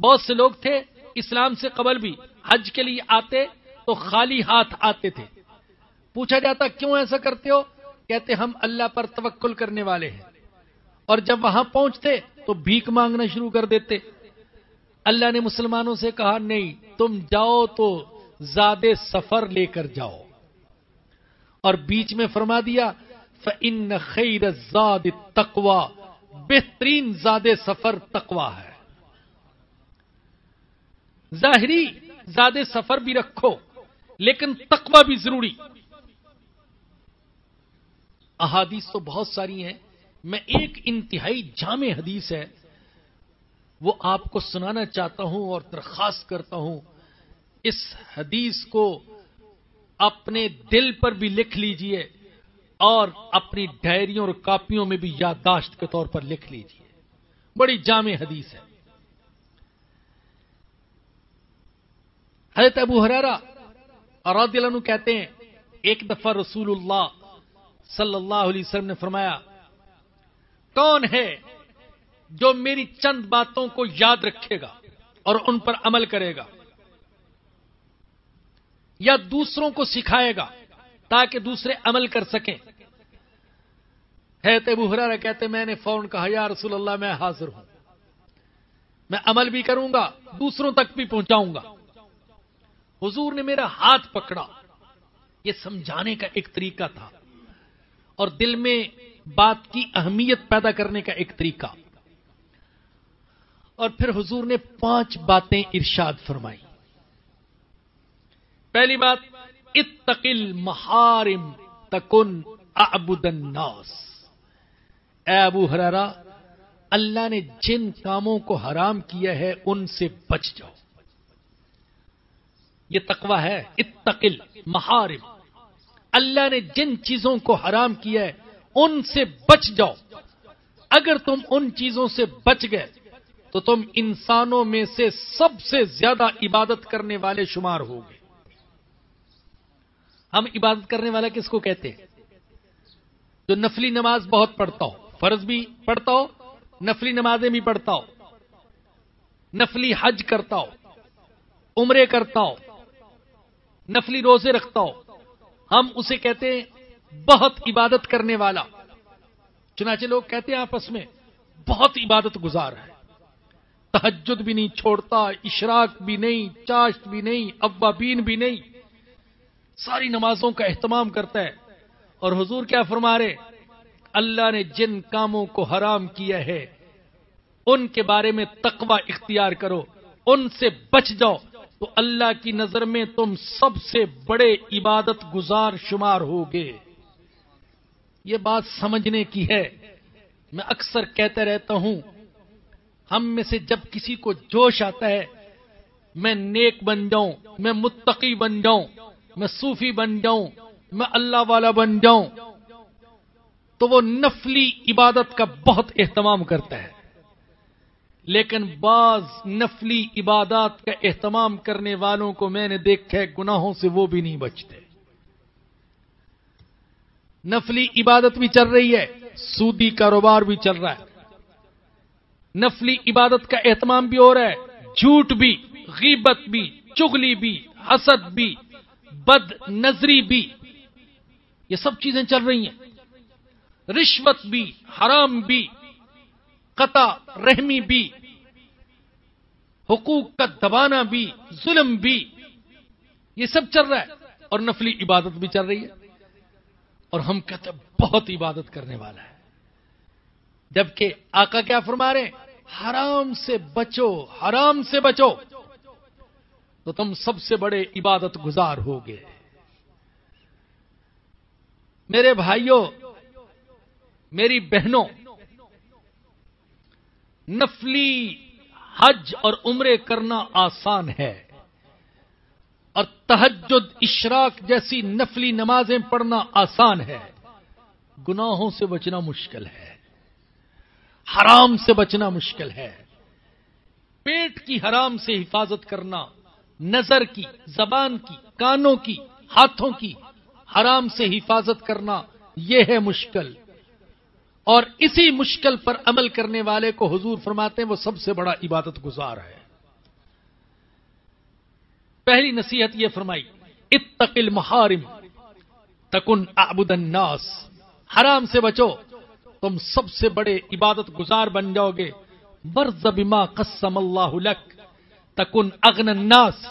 بہت سے لوگ تھے اسلام سے قبل بھی حج کے لیے آتے تو خالی ہاتھ آتے تھے۔ پوچھا جاتا کیوں ایسا کرتے ہو؟ کہتے ہم اللہ پر توکل کرنے والے ہیں۔ اور جب وہاں پہنچتے تو بھیک مانگنا شروع کر دیتے۔ اللہ نے مسلمانوں سے کہا، نہیں، تم جاؤ تو زیادہ سفر لے کر جاؤ۔ اور بیچ میں فرما دیا فن خیر زاد تقوا بہترین زیادہ سفر تقوا ہے۔ ظاہری زیادہ سفر بھی رکھو، لیکن تقوا بھی ضروری۔ احادیث تو بہت ساری ہیں، میں ایک انتہائی جامع حدیث ہے، وہ آپ کو سنانا چاہتا ہوں اور درخواست کرتا ہوں۔ اس حدیث کو اپنے دل پر بھی لکھ لیجیے اور اپنی ڈائریوں اور کاپیوں میں بھی یادداشت کے طور پر لکھ لیجیے۔ بڑی جامع حدیث ہے۔ حضرت ابو حرارا اور عنہ کہتے ہیں، ایک دفعہ رسول اللہ صلی اللہ علیہ وسلم نے فرمایا، کون ہے جو میری چند باتوں کو یاد رکھے گا اور ان پر عمل کرے گا؟ یا دوسروں کو سکھائے گا تاکہ دوسرے عمل کر سکیں۔ ہے تو بحرا کہتے میں نے فون کہا، یا رسول اللہ، میں حاضر ہوں۔ میں عمل بھی کروں گا، دوسروں تک بھی پہنچاؤں گا۔ حضور نے میرا ہاتھ پکڑا۔ یہ سمجھانے کا ایک طریقہ تھا۔ اور دل میں بات کی اہمیت پیدا کرنے کا ایک طریقہ۔ اور پھر حضور نے پانچ باتیں ارشاد فرمائی پہلی بات، اتقل محارم تکن اعبد الناس۔ اے ابو حرارا اللہ نے جن کاموں کو حرام کیا ہے، ان سے بچ جاؤ۔ یہ تقوی ہے، اتقل محارم۔ اللہ نے جن چیزوں کو حرام کیا ہے، ان سے بچ جاؤ۔ اگر تم ان چیزوں سے بچ گئے، تو تم انسانوں میں سے سب سے زیادہ عبادت کرنے والے شمار ہو گے ہم عبادت کرنے والا کس کو کہتے ہیں؟ جو نفلی نماز بہت پڑھتا ہو، فرض بھی پڑھتا ہو، نفلی نمازیں بھی پڑھتا ہو، نفلی حج کرتا ہو، عمرے کرتا ہو، نفلی روزے رکھتا ہو، ہم اسے کہتے ہیں بہت عبادت کرنے والا۔ چنانچہ لوگ کہتے ہیں آپس میں بہت عبادت گزار ہے۔ تحجد بھی نہیں چھوڑتا، اشراق بھی نہیں، چاشت بھی نہیں، ابابین بھی نہیں۔ ساری نمازوں کا اہتمام کرتا ہے۔ اور حضور کیا فرما رہے اللہ نے جن کاموں کو حرام کیا ہے، ان کے بارے میں تقوی اختیار کرو، ان سے بچ جاؤ۔ تو اللہ کی نظر میں تم سب سے بڑے عبادت گزار شمار ہوگے۔ یہ بات سمجھنے کی ہے۔ میں اکثر کہتے رہتا ہوں، ہم میں سے جب کسی کو جوش آتا ہے، میں نیک بن جاؤں، میں متقی بن جاؤں میں صوفی بن جاؤں، میں اللہ والا بن جاؤں، تو وہ نفلی عبادت کا بہت اہتمام کرتا ہے۔ لیکن بعض نفلی عبادات کا اہتمام کرنے والوں کو میں نے دیکھا ہے، گناہوں سے وہ بھی نہیں بچتے۔ نفلی عبادت بھی چل رہی ہے، سودی کاروبار بھی چل رہا ہے۔ نفلی عبادت کا اہتمام بھی ہو رہا ہے، جھوٹ بھی، غیبت بھی چگلی بھی، حسد بھی بد نظری بھی، یہ سب چیزیں چل رہی ہیں۔ رشوت بھی، حرام بھی، قطع رحمی بھی، حقوق کا دبانا بھی، ظلم بھی، یہ سب چل رہا ہے۔ اور نفلی عبادت بھی چل رہی ہے۔ اور ہم کہتے ہیں بہت عبادت کرنے والا ہے۔ جبکہ آقا کیا فرما رہے حرام سے بچو، حرام سے بچو۔ تو تم سب سے بڑے عبادت گزار ہوگے۔ میرے بھائیوں میری بہنوں، نفلی حج اور عمرے کرنا آسان ہے۔ اور تحجد اشراق جیسی نفلی نمازیں پڑھنا آسان ہے۔ گناہوں سے بچنا مشکل ہے۔ حرام سے بچنا مشکل ہے۔ پیٹ کی حرام سے حفاظت کرنا نظر کی، زبان کی، کانوں کی، ہاتھوں کی۔ حرام سے حفاظت کرنا یہ ہے مشکل۔ اور اسی مشکل پر عمل کرنے والے کو حضور فرماتے ہیں وہ سب سے بڑا عبادت گزار ہے۔ پہلی نصیحت یہ فرمائی اتقل محارم تکن اعبد الناس۔ حرام سے بچو، تم سب سے بڑے عبادت گزار بن جاؤ گے۔ برز بما قسم اللہ لک۔ تکن اغن الناس۔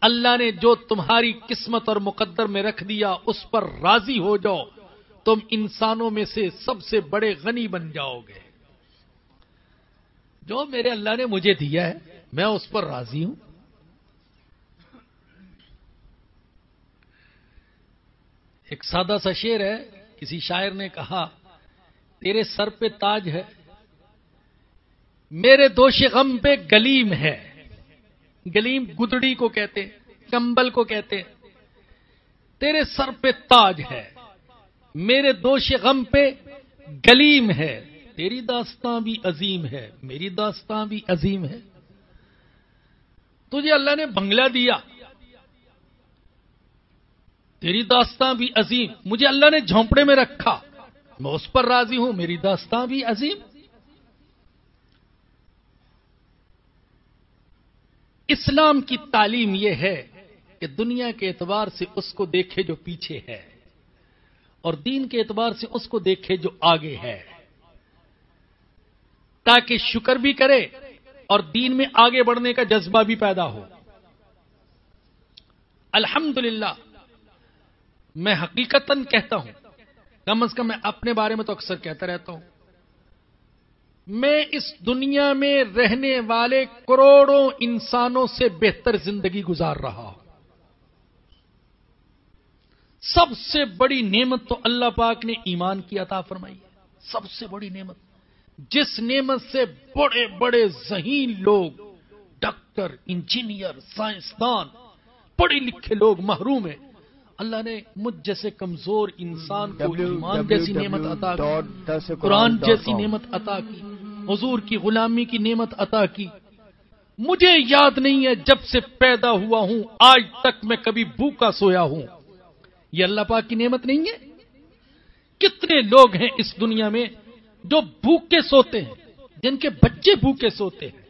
اللہ نے جو تمہاری قسمت اور مقدر میں رکھ دیا، اس پر راضی ہو جاؤ۔ تم انسانوں میں سے سب سے بڑے غنی بن جاؤ گے۔ جو میرے اللہ نے مجھے دیا ہے، میں اس پر راضی ہوں۔ ایک سادہ سا شیر ہے، کسی شاعر نے کہا، تیرے سر پہ تاج ہے، میرے دوش غم پہ گلیم ہے۔ گلیم گدڑی کو کہتے کمبل کو کہتے تیرے سر پہ تاج ہے، میرے دوش غم پہ گلیم ہے۔ تیری داستان بھی عظیم ہے، میری داستان بھی عظیم ہے۔ تجھے اللہ نے بنگلہ دیا۔ تیری داستان بھی عظیم، مجھے اللہ نے جھونپڑے میں رکھا۔ میں اس پر راضی ہوں، میری داستان بھی عظیم۔ اسلام کی تعلیم یہ ہے کہ دنیا کے اعتبار سے اس کو دیکھے جو پیچھے ہے اور دین کے اعتبار سے اس کو دیکھے جو آگے ہے۔ تاکہ شکر بھی کرے اور دین میں آگے بڑھنے کا جذبہ بھی پیدا ہو۔ الحمد میں حقیقت کہتا ہوں، کم از کم میں اپنے بارے میں تو اکثر کہتا رہتا ہوں۔ میں اس دنیا میں رہنے والے کروڑوں انسانوں سے بہتر زندگی گزار رہا ہوں۔ سب سے بڑی نعمت تو اللہ پاک نے ایمان کی عطا فرمائی ہے۔ سب سے بڑی نعمت۔ جس نعمت سے بڑے بڑے ذہین لوگ، ڈاکٹر، انجینئر، سائنسدان، پڑھے لکھے لوگ محروم ہیں۔ اللہ نے مجھ جیسے کمزور انسان کو ایمان جیسی نعمت عطا کی قرآن جیسی نعمت عطا کی حضور کی غلامی کی نعمت عطا کی۔ مجھے یاد نہیں ہے جب سے پیدا ہوا ہوں آج تک میں کبھی بھوکا سویا ہوں۔ یہ اللہ پاک کی نعمت نہیں ہے؟ کتنے لوگ ہیں اس دنیا میں جو بھوکے سوتے ہیں جن کے بچے بھوکے سوتے ہیں؟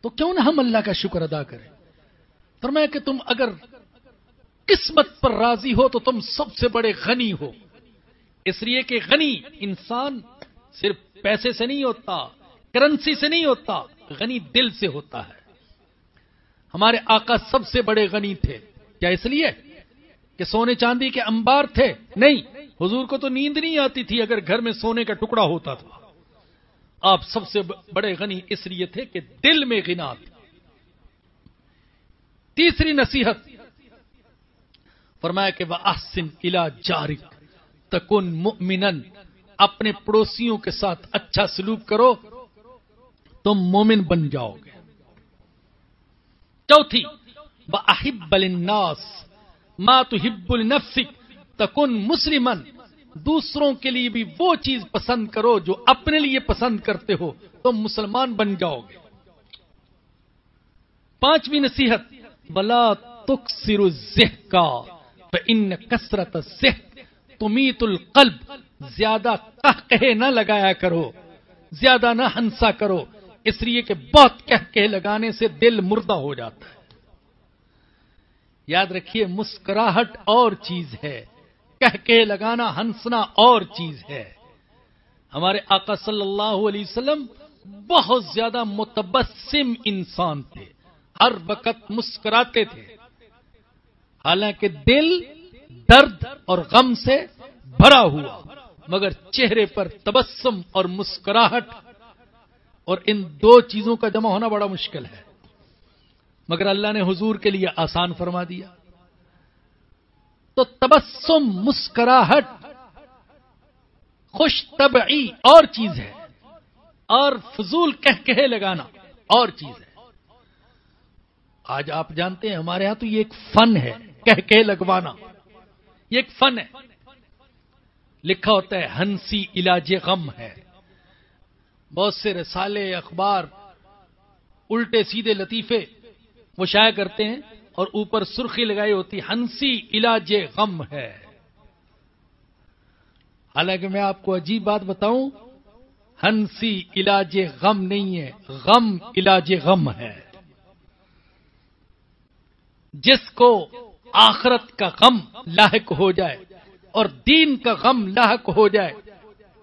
تو کیوں نہ ہم اللہ کا شکر ادا کریں؟ فرمایا کہ تم اگر قسمت پر راضی ہو تو تم سب سے بڑے غنی ہو۔ اس لیے کہ غنی انسان صرف پیسے سے نہیں ہوتا کرنسی سے نہیں ہوتا، غنی دل سے ہوتا ہے۔ ہمارے آقا سب سے بڑے غنی تھے۔ کیا اس لیے کہ سونے چاندی کے انبار تھے؟ نہیں، حضور کو تو نیند نہیں آتی تھی اگر گھر میں سونے کا ٹکڑا ہوتا تھا۔ آپ سب سے بڑے غنی اس لیے تھے کہ دل میں گنا تھے تیسری نصیحت۔ فرمایا کہ وہ آسن الا جارک، تکن مؤمنن اپنے پڑوسیوں کے ساتھ اچھا سلوک کرو، تم مومن بن جاؤ گے۔ چوتھی بحب الناس ما تحب النفسک تکن مسلمن دوسروں کے لیے بھی وہ چیز پسند کرو جو اپنے لیے پسند کرتے ہو، تم مسلمان بن جاؤ گے۔ پانچویں نصیحت بلا تک سر کا ان کثرت تمیت القلب. زیادہ کہے نہ لگایا کرو، زیادہ نہ ہنسا کرو، اس لیے کہ بہت کہہ کہ لگانے سے دل مردہ ہو جاتا ہے۔ یاد رکھیے، مسکراہٹ اور چیز ہے، کہہ کے لگانا، ہنسنا اور چیز ہے۔ ہمارے آقا صلی اللہ علیہ وسلم بہت زیادہ متبسم انسان تھے۔ ہر وقت مسکراتے تھے۔ حالانکہ دل درد اور غم سے بھرا ہوا، مگر چہرے پر تبسم اور مسکراہٹ۔ اور ان دو چیزوں کا جمع ہونا بڑا مشکل ہے۔ مگر اللہ نے حضور کے لیے آسان فرما دیا۔ تو تبسم، مسکراہٹ خوش طبعی اور چیز ہے۔ اور فضول کہہ کہے لگانا اور چیز ہے۔ آج آپ جانتے ہیں ہمارے ہاں تو یہ ایک فن ہے، کہہ کہہ لگوانا۔ یہ ایک فن ہے۔ لکھا ہوتا ہے، ہنسی علاج غم ہے۔ بہت سے رسالے، اخبار، الٹے سیدھے لطیفے وہ شائع کرتے ہیں اور اوپر سرخی لگائی ہوتی، ہنسی علاج غم ہے۔ حالانکہ میں آپ کو عجیب بات بتاؤں، ہنسی علاج غم نہیں ہے، غم علاج غم ہے۔ جس کو آخرت کا غم لاحق ہو جائے اور دین کا غم لاحق ہو جائے،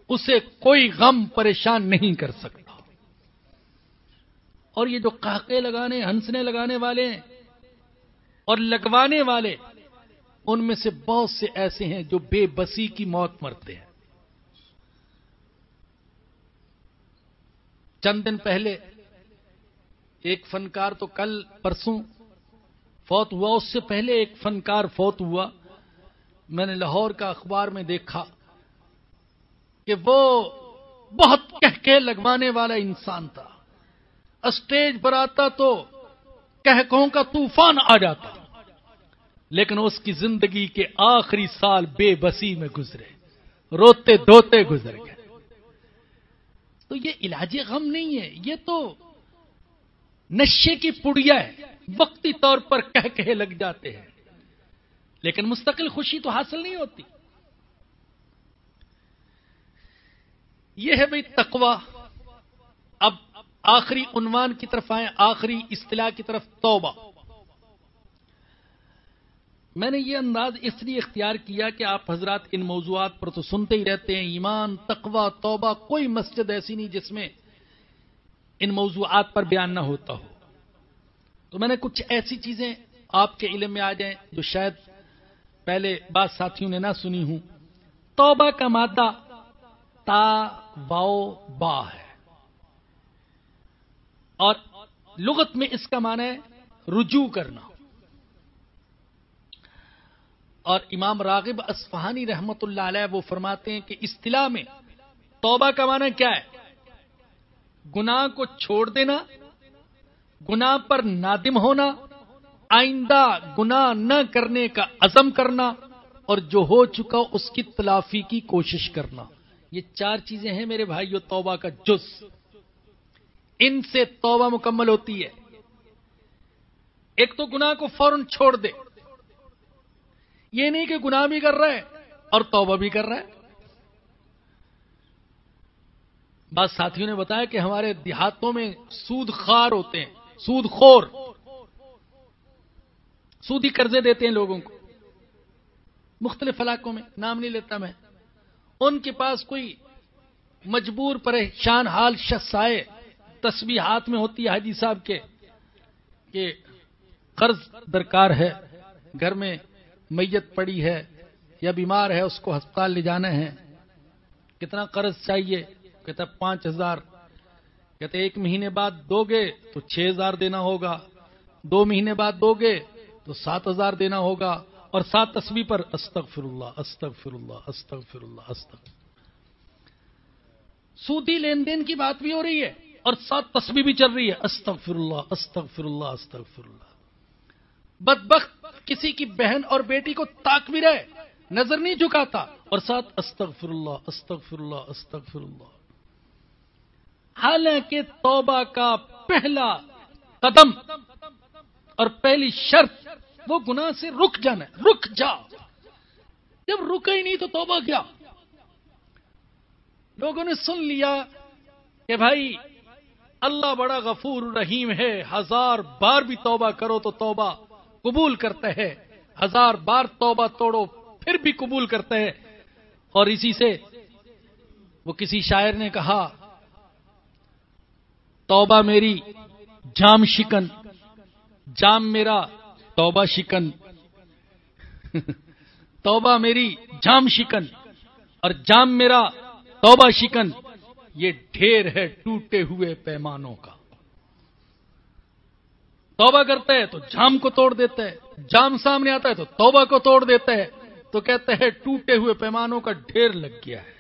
اسے کوئی غم پریشان نہیں کر سکتا۔ اور یہ جو کاکے لگانے، ہنسنے لگانے والے ہیں اور لگوانے والے، ان میں سے بہت سے ایسے ہیں جو بے بسی کی موت مرتے ہیں۔ چند دن پہلے ایک فنکار تو کل پرسوں فوت ہوا، اس سے پہلے ایک فنکار فوت ہوا۔ میں نے لاہور کا اخبار میں دیکھا کہ وہ بہت کہہ کے لگوانے والا انسان تھا۔ اسٹیج پر آتا تو کہکوں کا طوفان آ جاتا، لیکن اس کی زندگی کے آخری سال بے بسی میں گزرے، روتے دھوتے گزر گئے۔ تو یہ علاج غم نہیں ہے، یہ تو نشے کی پڑیا ہے۔ وقتی طور پر کہہ کہے لگ جاتے ہیں۔ لیکن مستقل خوشی تو حاصل نہیں ہوتی۔ یہ ہے بھائی تقوا اب آخری عنوان کی طرف آئیں، آخری اصطلاح کی طرف توبہ۔ میں نے یہ انداز اس لیے اختیار کیا کہ آپ حضرات ان موضوعات پر تو سنتے ہی رہتے ہیں۔ ایمان، تقوی، توبہ، کوئی مسجد ایسی نہیں جس میں ان موضوعات پر بیان نہ ہوتا ہو۔ تو میں نے کچھ ایسی چیزیں آپ کے علم میں آ جائیں جو شاید پہلے بعض ساتھیوں نے نہ سنی ہوں۔ توبہ کا مادہ تا واؤ با ہے۔ اور لغت میں اس کا معنی ہے رجوع کرنا۔ اور امام راغب اسفہانی رحمت اللہ علیہ وہ فرماتے ہیں کہ اصطلاح میں توبہ کا معنی کیا ہے؟ گناہ کو چھوڑ دینا گناہ پر نادم ہونا، آئندہ گناہ نہ کرنے کا عزم کرنا، اور جو ہو چکا اس کی تلافی کی کوشش کرنا۔ یہ چار چیزیں ہیں میرے بھائیو، توبہ کا جز۔ ان سے توبہ مکمل ہوتی ہے۔ ایک تو گناہ کو فوراً چھوڑ دے۔ یہ نہیں کہ گناہ بھی کر رہا ہے اور توبہ بھی کر رہا ہے۔ بعض ساتھیوں نے بتایا کہ ہمارے دیہاتوں میں سود خار ہوتے ہیں۔ سود خور۔ سودی قرضے دیتے ہیں لوگوں کو۔ مختلف علاقوں میں، نام نہیں لیتا میں۔ ان کے پاس کوئی مجبور پریشان حال شخص آئے تصویر ہاتھ میں ہوتی ہے حاجی صاحب کے، کہ قرض درکار ہے، گھر میں میت پڑی ہے یا بیمار ہے، اس کو ہسپتال لے جانا ہے۔ کتنا قرض چاہیے؟ کہتا پانچ ہزار۔ کہتے ایک مہینے بعد دو گے تو چھ ہزار دینا ہوگا۔ دو مہینے بعد دو گے تو سات ہزار دینا ہوگا۔ اور سات تصویر پر استغفر اللہ استغفر اللہ استغفر اللہ استغفر سودی لین دین کی بات بھی ہو رہی ہے اور سات تصویر بھی چل رہی ہے۔ استغفر اللہ استغفر اللہ استغفر اللہ بدبخت کسی کی بہن اور بیٹی کو تاک بھی رہے، نظر نہیں جھکاتا اور ساتھ استغفر اللہ استغفر اللہ استغفر اللہ حالانکہ توبہ کا پہلا قدم اور پہلی شرط وہ گناہ سے رک جانا ہے، رک جا۔ جب رکا ہی نہیں تو توبہ کیا؟ لوگوں نے سن لیا کہ بھائی، اللہ بڑا غفور رحیم ہے، ہزار بار بھی توبہ کرو تو توبہ قبول کرتا ہے ہزار بار توبہ توڑو، پھر بھی قبول کرتا ہے اور اسی سے وہ کسی شاعر نے کہا توبہ میری، جام شکن۔ جام میرا، توبہ شکن۔ توبہ میری، جام شکن۔ اور جام میرا، توبہ شکن۔ یہ ڈھیر ہے ٹوٹے ہوئے پیمانوں کا۔ توبہ کرتا ہے تو جام کو توڑ دیتا ہے۔ جام سامنے آتا ہے تو توبہ کو توڑ دیتا ہے۔ تو کہتے ہیں ٹوٹے ہوئے پیمانوں کا ڈھیر لگ گیا ہے۔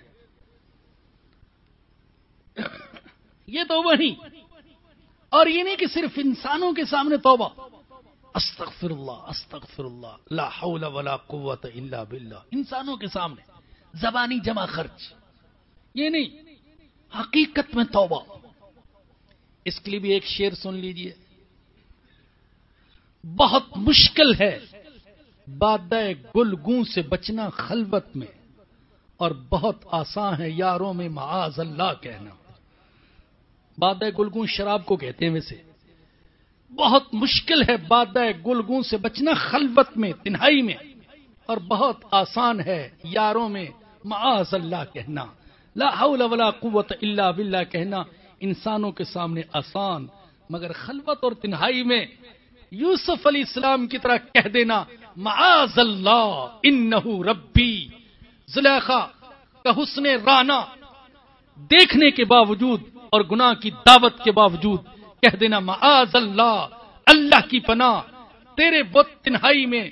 یہ توبہ نہیں۔ اور یہ نہیں کہ صرف انسانوں کے سامنے توبہ۔ استغفر اللہ استغفر اللہ لا حول ولا قوت الا باللہ۔ انسانوں کے سامنے زبانی جمع خرچ۔ یہ نہیں، حقیقت میں توبہ۔ اس کے لیے بھی ایک شعر سن لیجیے۔ بہت مشکل ہے باد گل سے بچنا خلبت میں، اور بہت آسان ہے یاروں میں معاذ اللہ کہنا۔ باد گلگون شراب کو کہتے ہیں ویسے۔ بہت مشکل ہے باد گلگون سے بچنا خلبت میں، تنہائی میں۔ اور بہت آسان ہے یاروں میں معاذ اللہ کہنا۔ لا حول ولا قوت الا باللہ کہنا۔ انسانوں کے سامنے آسان، مگر خلوت اور تنہائی میں۔ یوسف علیہ السلام کی طرح کہہ دینا، معاذ اللہ، انہو ربی۔ زلیخا کا حسن رانا دیکھنے کے باوجود اور گناہ کی دعوت کے باوجود کہہ دینا، معاذ اللہ اللہ کی پناہ، تیرے بت تنہائی میں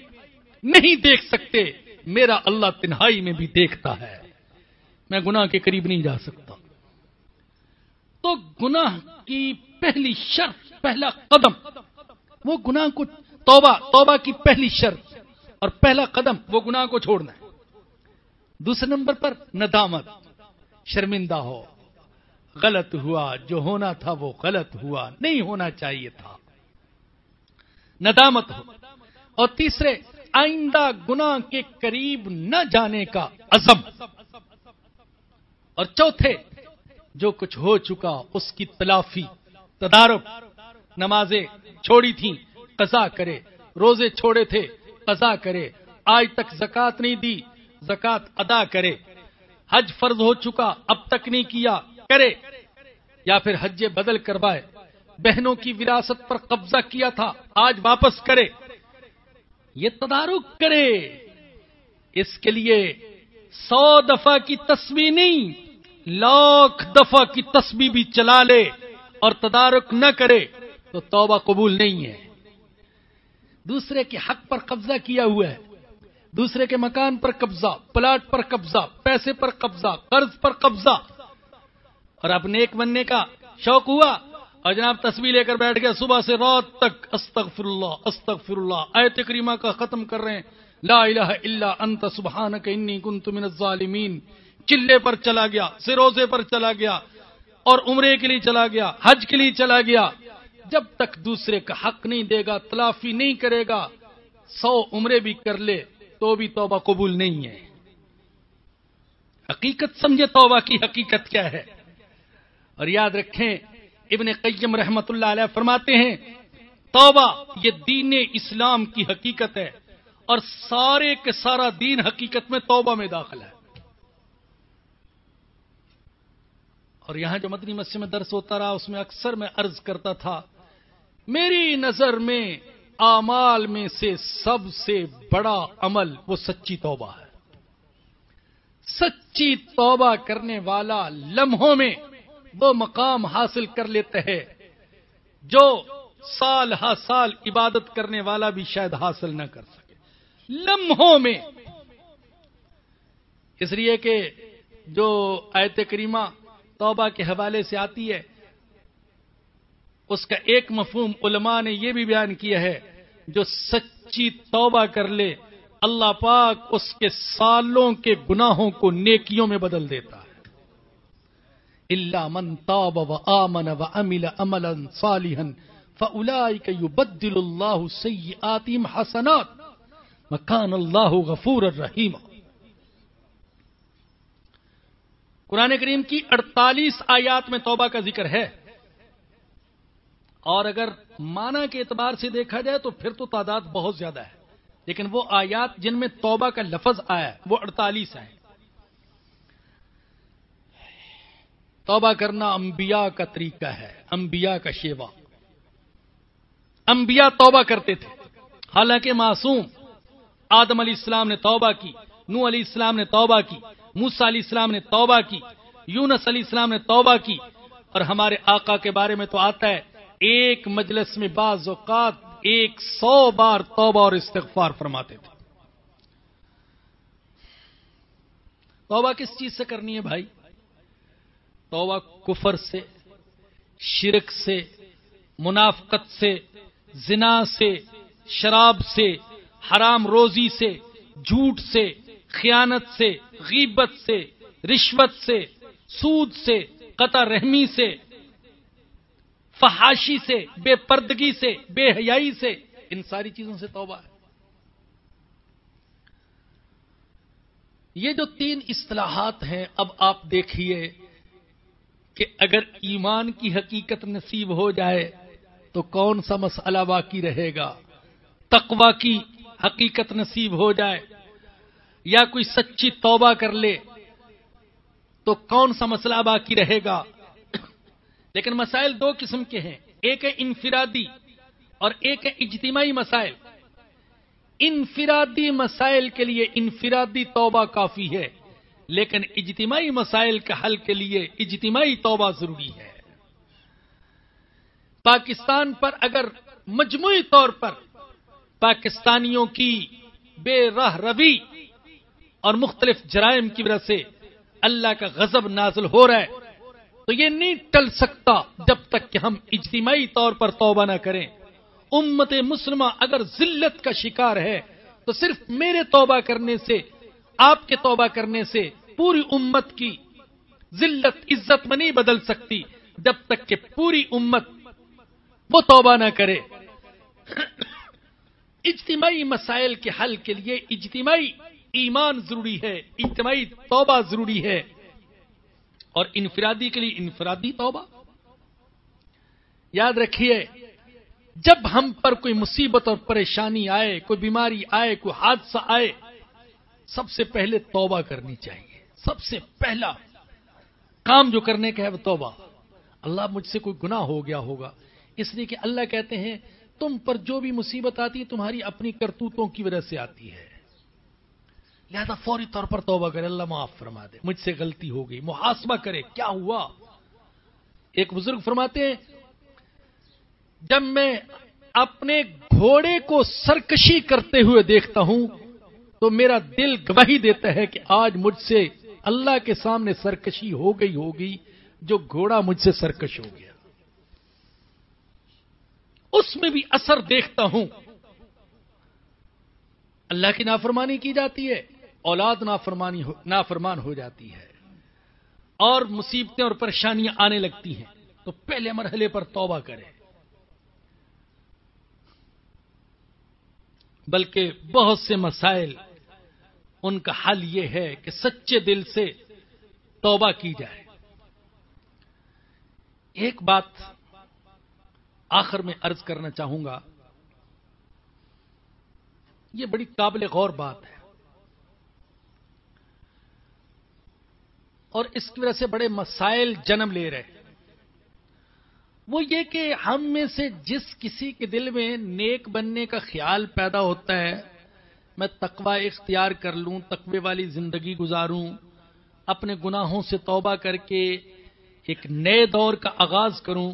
نہیں دیکھ سکتے، میرا اللہ تنہائی میں بھی دیکھتا ہے۔ میں گناہ کے قریب نہیں جا سکتا۔ تو گناہ کی پہلی شرط، پہلا قدم، وہ گناہ کو توبہ توبہ کی پہلی شرط، اور پہلا قدم، وہ گناہ کو چھوڑنا ہے۔ دوسرے نمبر پر، ندامت، شرمندہ ہو۔ غلط ہوا، جو ہونا تھا وہ غلط ہوا، نہیں ہونا چاہیے تھا۔ ندامت ہو۔ اور تیسرے، آئندہ گناہ کے قریب نہ جانے کا عزم۔ اور چوتھے، جو کچھ ہو چکا، اس کی تلافی، تدارک۔ نمازیں چھوڑی تھیں، قضا کرے۔ روزے چھوڑے تھے، قضا کرے۔ آج تک زکات نہیں دی زکات ادا کرے۔ حج فرض ہو چکا، اب تک نہیں کیا۔ کرے یا پھر حج بدل کروائے۔ بہنوں کی وراثت پر قبضہ کیا تھا، آج واپس کرے۔ یہ تدارک کرے۔ اس کے لیے سو دفعہ کی تصویر نہیں، لاکھ دفعہ کی تصویر بھی چلا لے اور تدارک نہ کرے تو توبہ قبول نہیں ہے۔ دوسرے کے حق پر قبضہ کیا ہوا ہے۔ دوسرے کے مکان پر قبضہ، پلاٹ پر قبضہ، پیسے پر قبضہ، قرض پر قبضہ۔ اور اپنے ایک بننے کا شوق ہوا۔ اور جناب تصویر لے کر بیٹھ گیا صبح سے رات تک استغفر اللہ استغفر اللہ آیت کریمہ کا ختم کر رہے ہیں۔ لا الہ الا انت، سبحانک انی کنت من الظالمین۔ چلے پر چلا گیا، سروزے پر چلا گیا، اور عمرے کے لیے چلا گیا، حج کے لیے چلا گیا۔ جب تک دوسرے کا حق نہیں دے گا، تلافی نہیں کرے گا، سو عمرے بھی کر لے، تو بھی توبہ قبول نہیں ہے۔ حقیقت سمجھے توبہ کی حقیقت کیا ہے؟ اور یاد رکھیں، ابن قیم رحمت اللہ علیہ فرماتے ہیں، توبہ یہ دین اسلام کی حقیقت ہے اور سارے کے سارا دین حقیقت میں توبہ میں داخل ہے۔ اور یہاں جو مدنی مسجد میں درس ہوتا رہا، اس میں اکثر میں عرض کرتا تھا، میری نظر میں آمال میں سے سب سے بڑا عمل وہ سچی توبہ ہے۔ سچی توبہ کرنے والا لمحوں میں وہ مقام حاصل کر لیتے ہیں جو سال ہا سال عبادت کرنے والا بھی شاید حاصل نہ کر سکے۔ لمحوں میں۔ اس لیے کہ جو آیت کریمہ توبہ کے حوالے سے آتی ہے، اس کا ایک مفہوم علماء نے یہ بھی بیان کیا ہے، جو سچی توبہ کر لے، اللہ پاک اس کے سالوں کے گناہوں کو نیکیوں میں بدل دیتا ہے۔ اللہ من تاب و آمن و امل صالحا فاولئک یبدل اللہ سیئاتهم حسنات. مکان اللہ غفور الرحیم قرآن کریم کی اڑتالیس آیات میں توبہ کا ذکر ہے۔ اور اگر مانا کے اعتبار سے دیکھا جائے تو پھر تو تعداد بہت زیادہ ہے۔ لیکن وہ آیات جن میں توبہ کا لفظ آیا وہ اڑتالیس ہیں۔ توبہ کرنا انبیاء کا طریقہ ہے، انبیاء کا شیوا۔ انبیاء توبہ کرتے تھے۔ حالانکہ معصوم، آدم علیہ السلام نے توبہ کی نو علیہ السلام نے توبہ کی موسا علیہ السلام نے توبہ کی، یونس علیہ السلام نے توبہ کی۔ اور ہمارے آقا کے بارے میں تو آتا ہے، ایک مجلس میں بعض اوقات ایک سو بار توبہ اور استغفار فرماتے تھے۔ توبہ کس چیز سے کرنی ہے بھائی؟ توبہ کفر سے، شرک سے، منافقت سے، زنا سے، شراب سے، حرام روزی سے، جھوٹ سے، خیانت سے، غیبت سے، رشوت سے، سود سے، قطع رحمی سے، فحاشی سے، بے پردگی سے، بے حیائی سے، ان ساری چیزوں سے توبہ ہے۔ یہ جو تین اصطلاحات ہیں، اب آپ دیکھیے کہ اگر ایمان کی حقیقت نصیب ہو جائے تو کون سا مسئلہ باقی رہے گا؟ تقوا کی حقیقت نصیب ہو جائے یا کوئی سچی توبہ کر لے تو کون سا مسئلہ باقی رہے گا؟ لیکن مسائل دو قسم کے ہیں۔ ایک ہے انفرادی اور ایک ہے اجتماعی مسائل۔ انفرادی مسائل کے لیے انفرادی توبہ کافی ہے۔ لیکن اجتماعی مسائل کے حل کے لیے اجتماعی توبہ ضروری ہے۔ پاکستان پر اگر مجموعی طور پر پاکستانیوں کی بے راہ روی اور مختلف جرائم کی وجہ سے اللہ کا غضب نازل ہو رہا ہے، تو یہ نہیں ٹل سکتا جب تک کہ ہم اجتماعی طور پر توبہ نہ کریں۔ امت مسلمہ اگر ذلت کا شکار ہے، تو صرف میرے توبہ کرنے سے آپ کے توبہ کرنے سے پوری امت کی ذلت، عزت میں نہیں بدل سکتی۔ جب تک کہ پوری امت وہ توبہ نہ کرے۔ اجتماعی مسائل کے حل کے لیے اجتماعی ایمان ضروری ہے، اجتماعی توبہ ضروری ہے۔ اور انفرادی کے لیے انفرادی توبہ۔ یاد رکھیے، جب ہم پر کوئی مصیبت اور پریشانی آئے، کوئی بیماری آئے، کوئی حادثہ آئے سب سے پہلے توبہ کرنی چاہیے۔ سب سے پہلا کام جو کرنے کا ہے وہ توبہ۔ اللہ مجھ سے کوئی گناہ ہو گیا ہوگا۔ اس لیے کہ اللہ کہتے ہیں، تم پر جو بھی مصیبت آتی ہے، تمہاری اپنی کرتوتوں کی وجہ سے آتی ہے۔ لہذا فوری طور پر توبہ کرے۔ اللہ معاف فرما دے۔ مجھ سے غلطی ہو گئی، محاسبہ کرے۔ کیا ہوا؟ ایک بزرگ فرماتے ہیں، جب میں اپنے گھوڑے کو سرکشی کرتے ہوئے دیکھتا ہوں تو میرا دل گواہی دیتا ہے کہ آج مجھ سے اللہ کے سامنے سرکشی ہو گئی ہوگی جو گھوڑا مجھ سے سرکش ہو گیا۔ اس میں بھی اثر دیکھتا ہوں۔ اللہ کی نافرمانی کی جاتی ہے، اولاد نافرمانی نافرمان ہو جاتی ہے۔ اور مصیبتیں اور پریشانیاں آنے لگتی ہیں۔ تو پہلے مرحلے پر توبہ کرے بلکہ بہت سے مسائل ان کا حل یہ ہے کہ سچے دل سے توبہ کی جائے۔ ایک بات آخر میں ارض کرنا چاہوں گا۔ یہ بڑی قابل غور بات ہے۔ اور اس کی وجہ سے بڑے مسائل جنم لے رہے ہیں۔ وہ یہ کہ ہم میں سے جس کسی کے دل میں نیک بننے کا خیال پیدا ہوتا ہے میں تقوی اختیار کر لوں، تقوی والی زندگی گزاروں، اپنے گناہوں سے توبہ کر کے ایک نئے دور کا آغاز کروں۔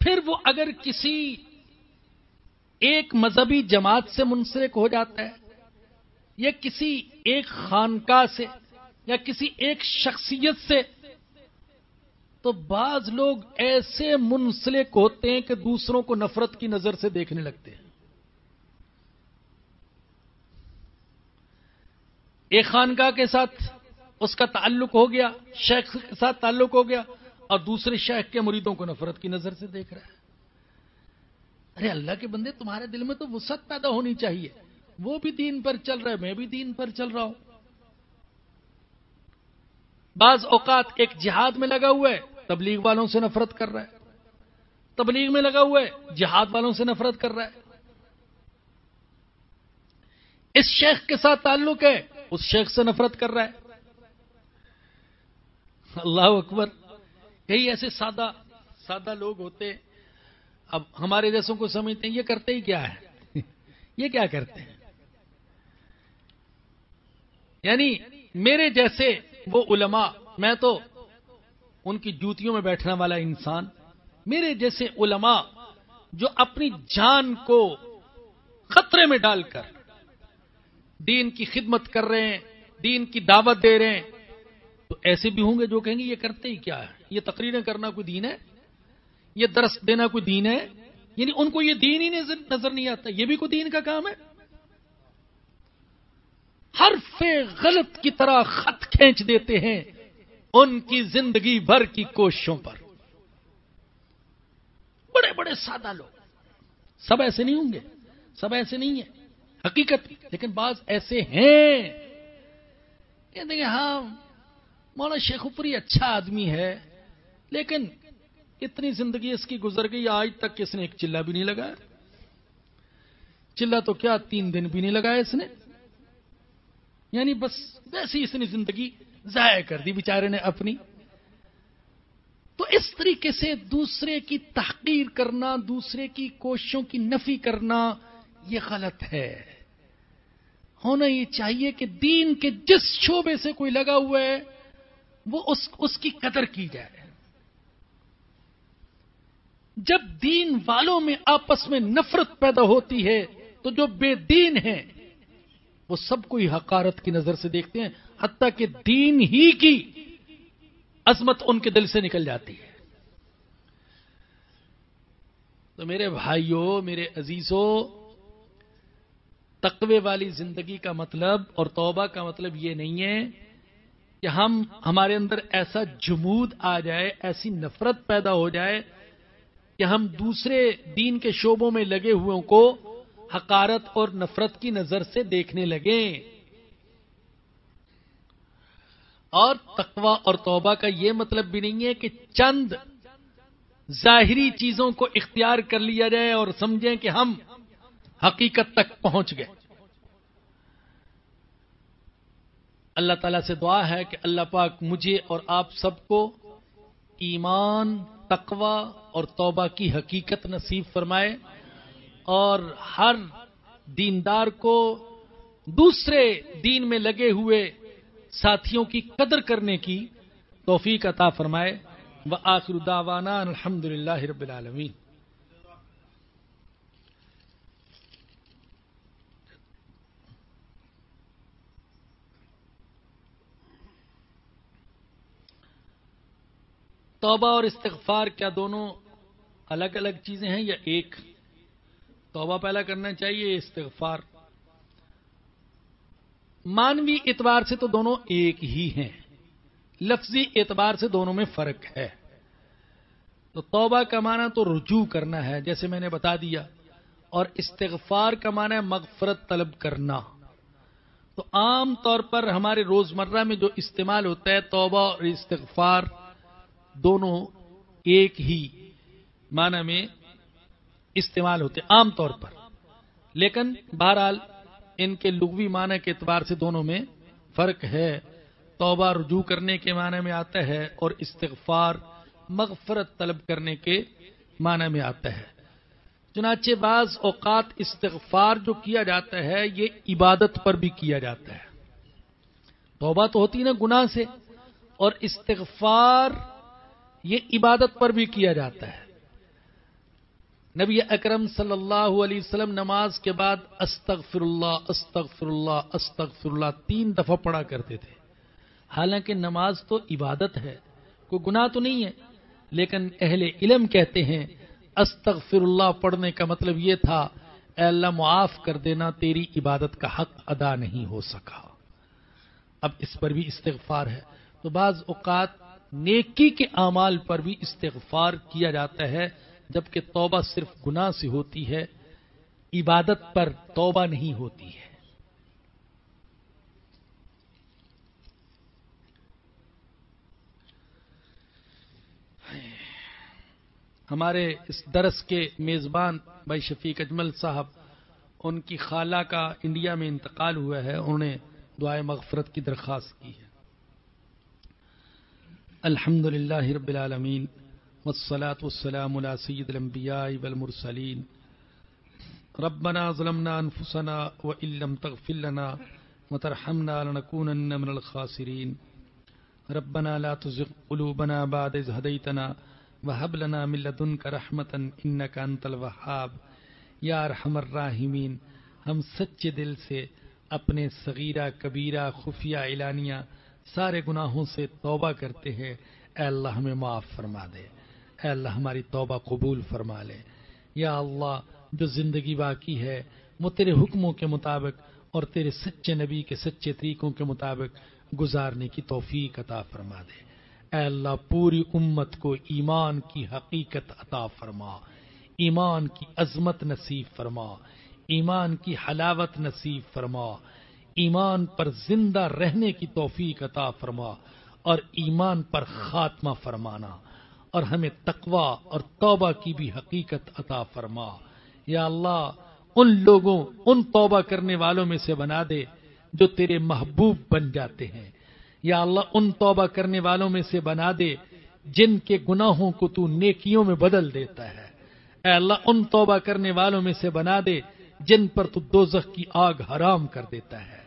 پھر وہ اگر کسی ایک مذہبی جماعت سے منسلک ہو جاتا ہے، یا کسی ایک خانقاہ سے، یا کسی ایک شخصیت سے، تو بعض لوگ ایسے منسلک ہوتے ہیں کہ دوسروں کو نفرت کی نظر سے دیکھنے لگتے ہیں۔ ایک خانقاہ کے ساتھ اس کا تعلق ہو گیا، شیخ کے ساتھ تعلق ہو گیا اور دوسرے شیخ کے مریدوں کو نفرت کی نظر سے دیکھ رہا ہے۔ ارے اللہ کے بندے، تمہارے دل میں تو وسعت پیدا ہونی چاہیے۔ وہ بھی دین پر چل رہا ہے، میں بھی دین پر چل رہا ہوں۔ بعض اوقات ایک جہاد میں لگا ہوا ہے، تبلیغ والوں سے نفرت کر رہا ہے۔ تبلیغ میں لگا ہوا ہے، جہاد والوں سے نفرت کر رہا ہے۔ اس شیخ کے ساتھ تعلق ہے اس شیخ سے نفرت کر رہا ہے۔ اللہ اکبر۔ کئی ایسے سادہ سادہ لوگ ہوتے اب ہمارے جیسوں کو سمجھتے ہیں، یہ کرتے ہی کیا ہے یہ کیا کرتے ہیں؟ یعنی میرے جیسے وہ علماء، میں تو ان کی جوتیوں میں بیٹھنے والا انسان۔ میرے جیسے علماء جو اپنی جان کو خطرے میں ڈال کر دین کی خدمت کر رہے ہیں، دین کی دعوت دے رہے ہیں۔ تو ایسے بھی ہوں گے جو کہیں گے یہ کرتے ہی کیا ہے؟ یہ تقریریں کرنا کوئی دین ہے؟ یہ درس دینا کوئی دین ہے؟ یعنی ان کو یہ دین ہی نظر نہیں آتا، یہ بھی کوئی دین کا کام ہے؟ ہر غلط کی طرح خط کھینچ دیتے ہیں ان کی زندگی بھر کی کوششوں پر۔ بڑے بڑے سادہ لوگ۔ سب ایسے نہیں ہوں گے، سب ایسے نہیں ہیں۔ حقیقت، لیکن بعض ایسے ہیں۔ کہتے ہیں ہاں مولانا شیخ اچھا آدمی ہے، لیکن اتنی زندگی اس کی گزر گئی، آج تک اس نے ایک چلا بھی نہیں لگایا؟ چلا تو کیا تین دن بھی نہیں لگایا اس نے؟ یعنی بس ویسی اس نے زندگی ضائع کر دی بیچارے نے اپنی۔ تو اس طریقے سے دوسرے کی تحقیر کرنا، دوسرے کی کوششوں کی نفی کرنا یہ غلط ہے۔ ہونا یہ چاہیے کہ دین کے جس شعبے سے کوئی لگا ہوا ہے، وہ اس اس کی قدر کی جائے۔ جب دین والوں میں آپس میں نفرت پیدا ہوتی ہے، تو جو بے دین ہیں، وہ سب کو ہی حقارت کی نظر سے دیکھتے ہیں، حتیٰ کہ دین ہی کی عظمت ان کے دل سے نکل جاتی ہے۔ تو میرے بھائیوں، میرے عزیزوں تقوی والی زندگی کا مطلب اور توبہ کا مطلب یہ نہیں ہے کہ ہم ہمارے اندر ایسا جمود آ جائے، ایسی نفرت پیدا ہو جائے کہ ہم دوسرے دین کے شعبوں میں لگے ہوئے کو حقارت اور نفرت کی نظر سے دیکھنے لگیں۔ اور تقوی اور توبہ کا یہ مطلب بھی نہیں ہے کہ چند ظاہری چیزوں کو اختیار کر لیا جائے اور سمجھیں کہ ہم حقیقت تک پہنچ گئے۔ اللہ تعالیٰ سے دعا ہے کہ اللہ پاک مجھے اور آپ سب کو ایمان، تقوی اور توبہ کی حقیقت نصیب فرمائے اور ہر دیندار کو دوسرے دین میں لگے ہوئے ساتھیوں کی قدر کرنے کی توفیق عطا فرمائے۔ و آخر داوانا الحمد للہ رب العالمین۔ توبہ اور استغفار کیا دونوں الگ الگ چیزیں ہیں یا ایک؟ توبہ پہلا کرنا چاہیے، استغفار۔ مانوی اعتبار سے تو دونوں ایک ہی ہیں۔ لفظی اعتبار سے دونوں میں فرق ہے۔ تو توبہ کا معنی تو رجوع کرنا ہے، جیسے میں نے بتا دیا۔ اور استغفار کا معنی ہے مغفرت طلب کرنا۔ تو عام طور پر ہمارے روزمرہ میں جو استعمال ہوتا ہے توبہ اور استغفار دونوں ایک ہی معنی میں استعمال ہوتے عام طور پر۔ لیکن بہرحال ان کے لغوی معنی کے اعتبار سے دونوں میں فرق ہے۔ توبہ رجوع کرنے کے معنی میں آتا ہے اور استغفار مغفرت طلب کرنے کے معنی میں آتا ہے۔ چنانچہ بعض اوقات استغفار جو کیا جاتا ہے، یہ عبادت پر بھی کیا جاتا ہے۔ توبہ تو ہوتی نا گناہ سے، اور استغفار یہ عبادت پر بھی کیا جاتا ہے۔ نبی اکرم صلی اللہ علیہ وسلم نماز کے بعد استغفر اللہ استغفر اللہ استغفر اللہ تین دفعہ پڑھا کرتے تھے۔ حالانکہ نماز تو عبادت ہے، کوئی گناہ تو نہیں ہے، لیکن اہل علم کہتے ہیں استغفر اللہ پڑھنے کا مطلب یہ تھا، اے اللہ معاف کر دینا، تیری عبادت کا حق ادا نہیں ہو سکا۔ اب اس پر بھی استغفار ہے۔ تو بعض اوقات نیکی کے اعمال پر بھی استغفار کیا جاتا ہے، جبکہ توبہ صرف گناہ سے ہوتی ہے، عبادت پر توبہ نہیں ہوتی ہے۔ ہمارے اس درس کے میزبان بھائی شفیق اجمل صاحب، ان کی خالہ کا انڈیا میں انتقال ہوا ہے، انہوں نے دعائیں مغفرت کی درخواست کی ہے۔ الحمد للہ رب العالمین والصلاة والسلام على سيد الأنبياء والمرسلين. ربنا ظلمنا أنفسنا وإن لم تغفر لنا وترحمنا لنكونن من الخاسرين. ربنا لا تزغ قلوبنا بعد إذ هديتنا وهب لنا من لدنك رحمة إنك أنت الوهاب. یا ارحم الراحمین ہم سچے دل سے اپنے صغیرہ، کبیرہ، خفیہ اعلانیہ سارے گناہوں سے توبہ کرتے ہیں۔ اے اللہ ہمیں معاف فرما دے۔ اے اللہ ہماری توبہ قبول فرما لے۔ یا اللہ، جو زندگی باقی ہے، وہ تیرے حکموں کے مطابق اور تیرے سچے نبی کے سچے طریقوں کے مطابق گزارنے کی توفیق عطا فرما دے۔ اے اللہ، پوری امت کو ایمان کی حقیقت عطا فرما۔ ایمان کی عظمت نصیب فرما۔ ایمان کی حلاوت نصیب فرما۔ ایمان پر زندہ رہنے کی توفیق عطا فرما اور ایمان پر خاتمہ فرمانا اور ہمیں تقوا اور توبہ کی بھی حقیقت عطا فرما۔ یا اللہ، ان لوگوں، ان توبہ کرنے والوں میں سے بنا دے جو تیرے محبوب بن جاتے ہیں۔ یا اللہ، ان توبہ کرنے والوں میں سے بنا دے جن کے گناہوں کو تو نیکیوں میں بدل دیتا ہے۔ اے اللہ، ان توبہ کرنے والوں میں سے بنا دے جن پر تو دوزخ کی آگ حرام کر دیتا ہے۔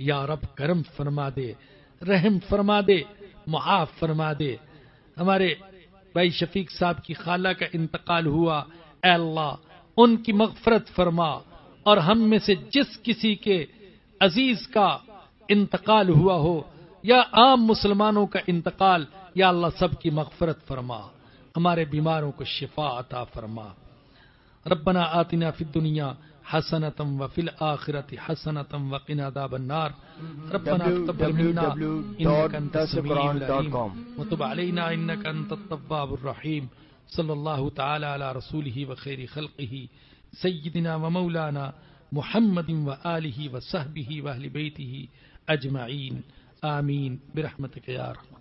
یا رب کرم فرما دے، رحم فرما دے، معاف فرما دے۔ ہمارے بھائی شفیق صاحب کی خالہ کا انتقال ہوا۔ اے اللہ، ان کی مغفرت فرما۔ اور ہم میں سے جس کسی کے عزیز کا انتقال ہوا ہو، یا عام مسلمانوں کا انتقال، یا اللہ سب کی مغفرت فرما۔ ہمارے بیماروں کو شفا عطا فرما۔ ربنا آتنا فی الدنیا حسنة وفي الآخرة حسنة وقنا عذاب النار. ربنا تقبل منا إنك أنت السميع العليم وتب علينا إنك أنت التواب الرحيم صلى الله تعالى على رسوله وخير خلقه سيدنا ومولانا محمد وآله وصحبه وأهل بيته أجمعين آمين برحمتك يا رحمن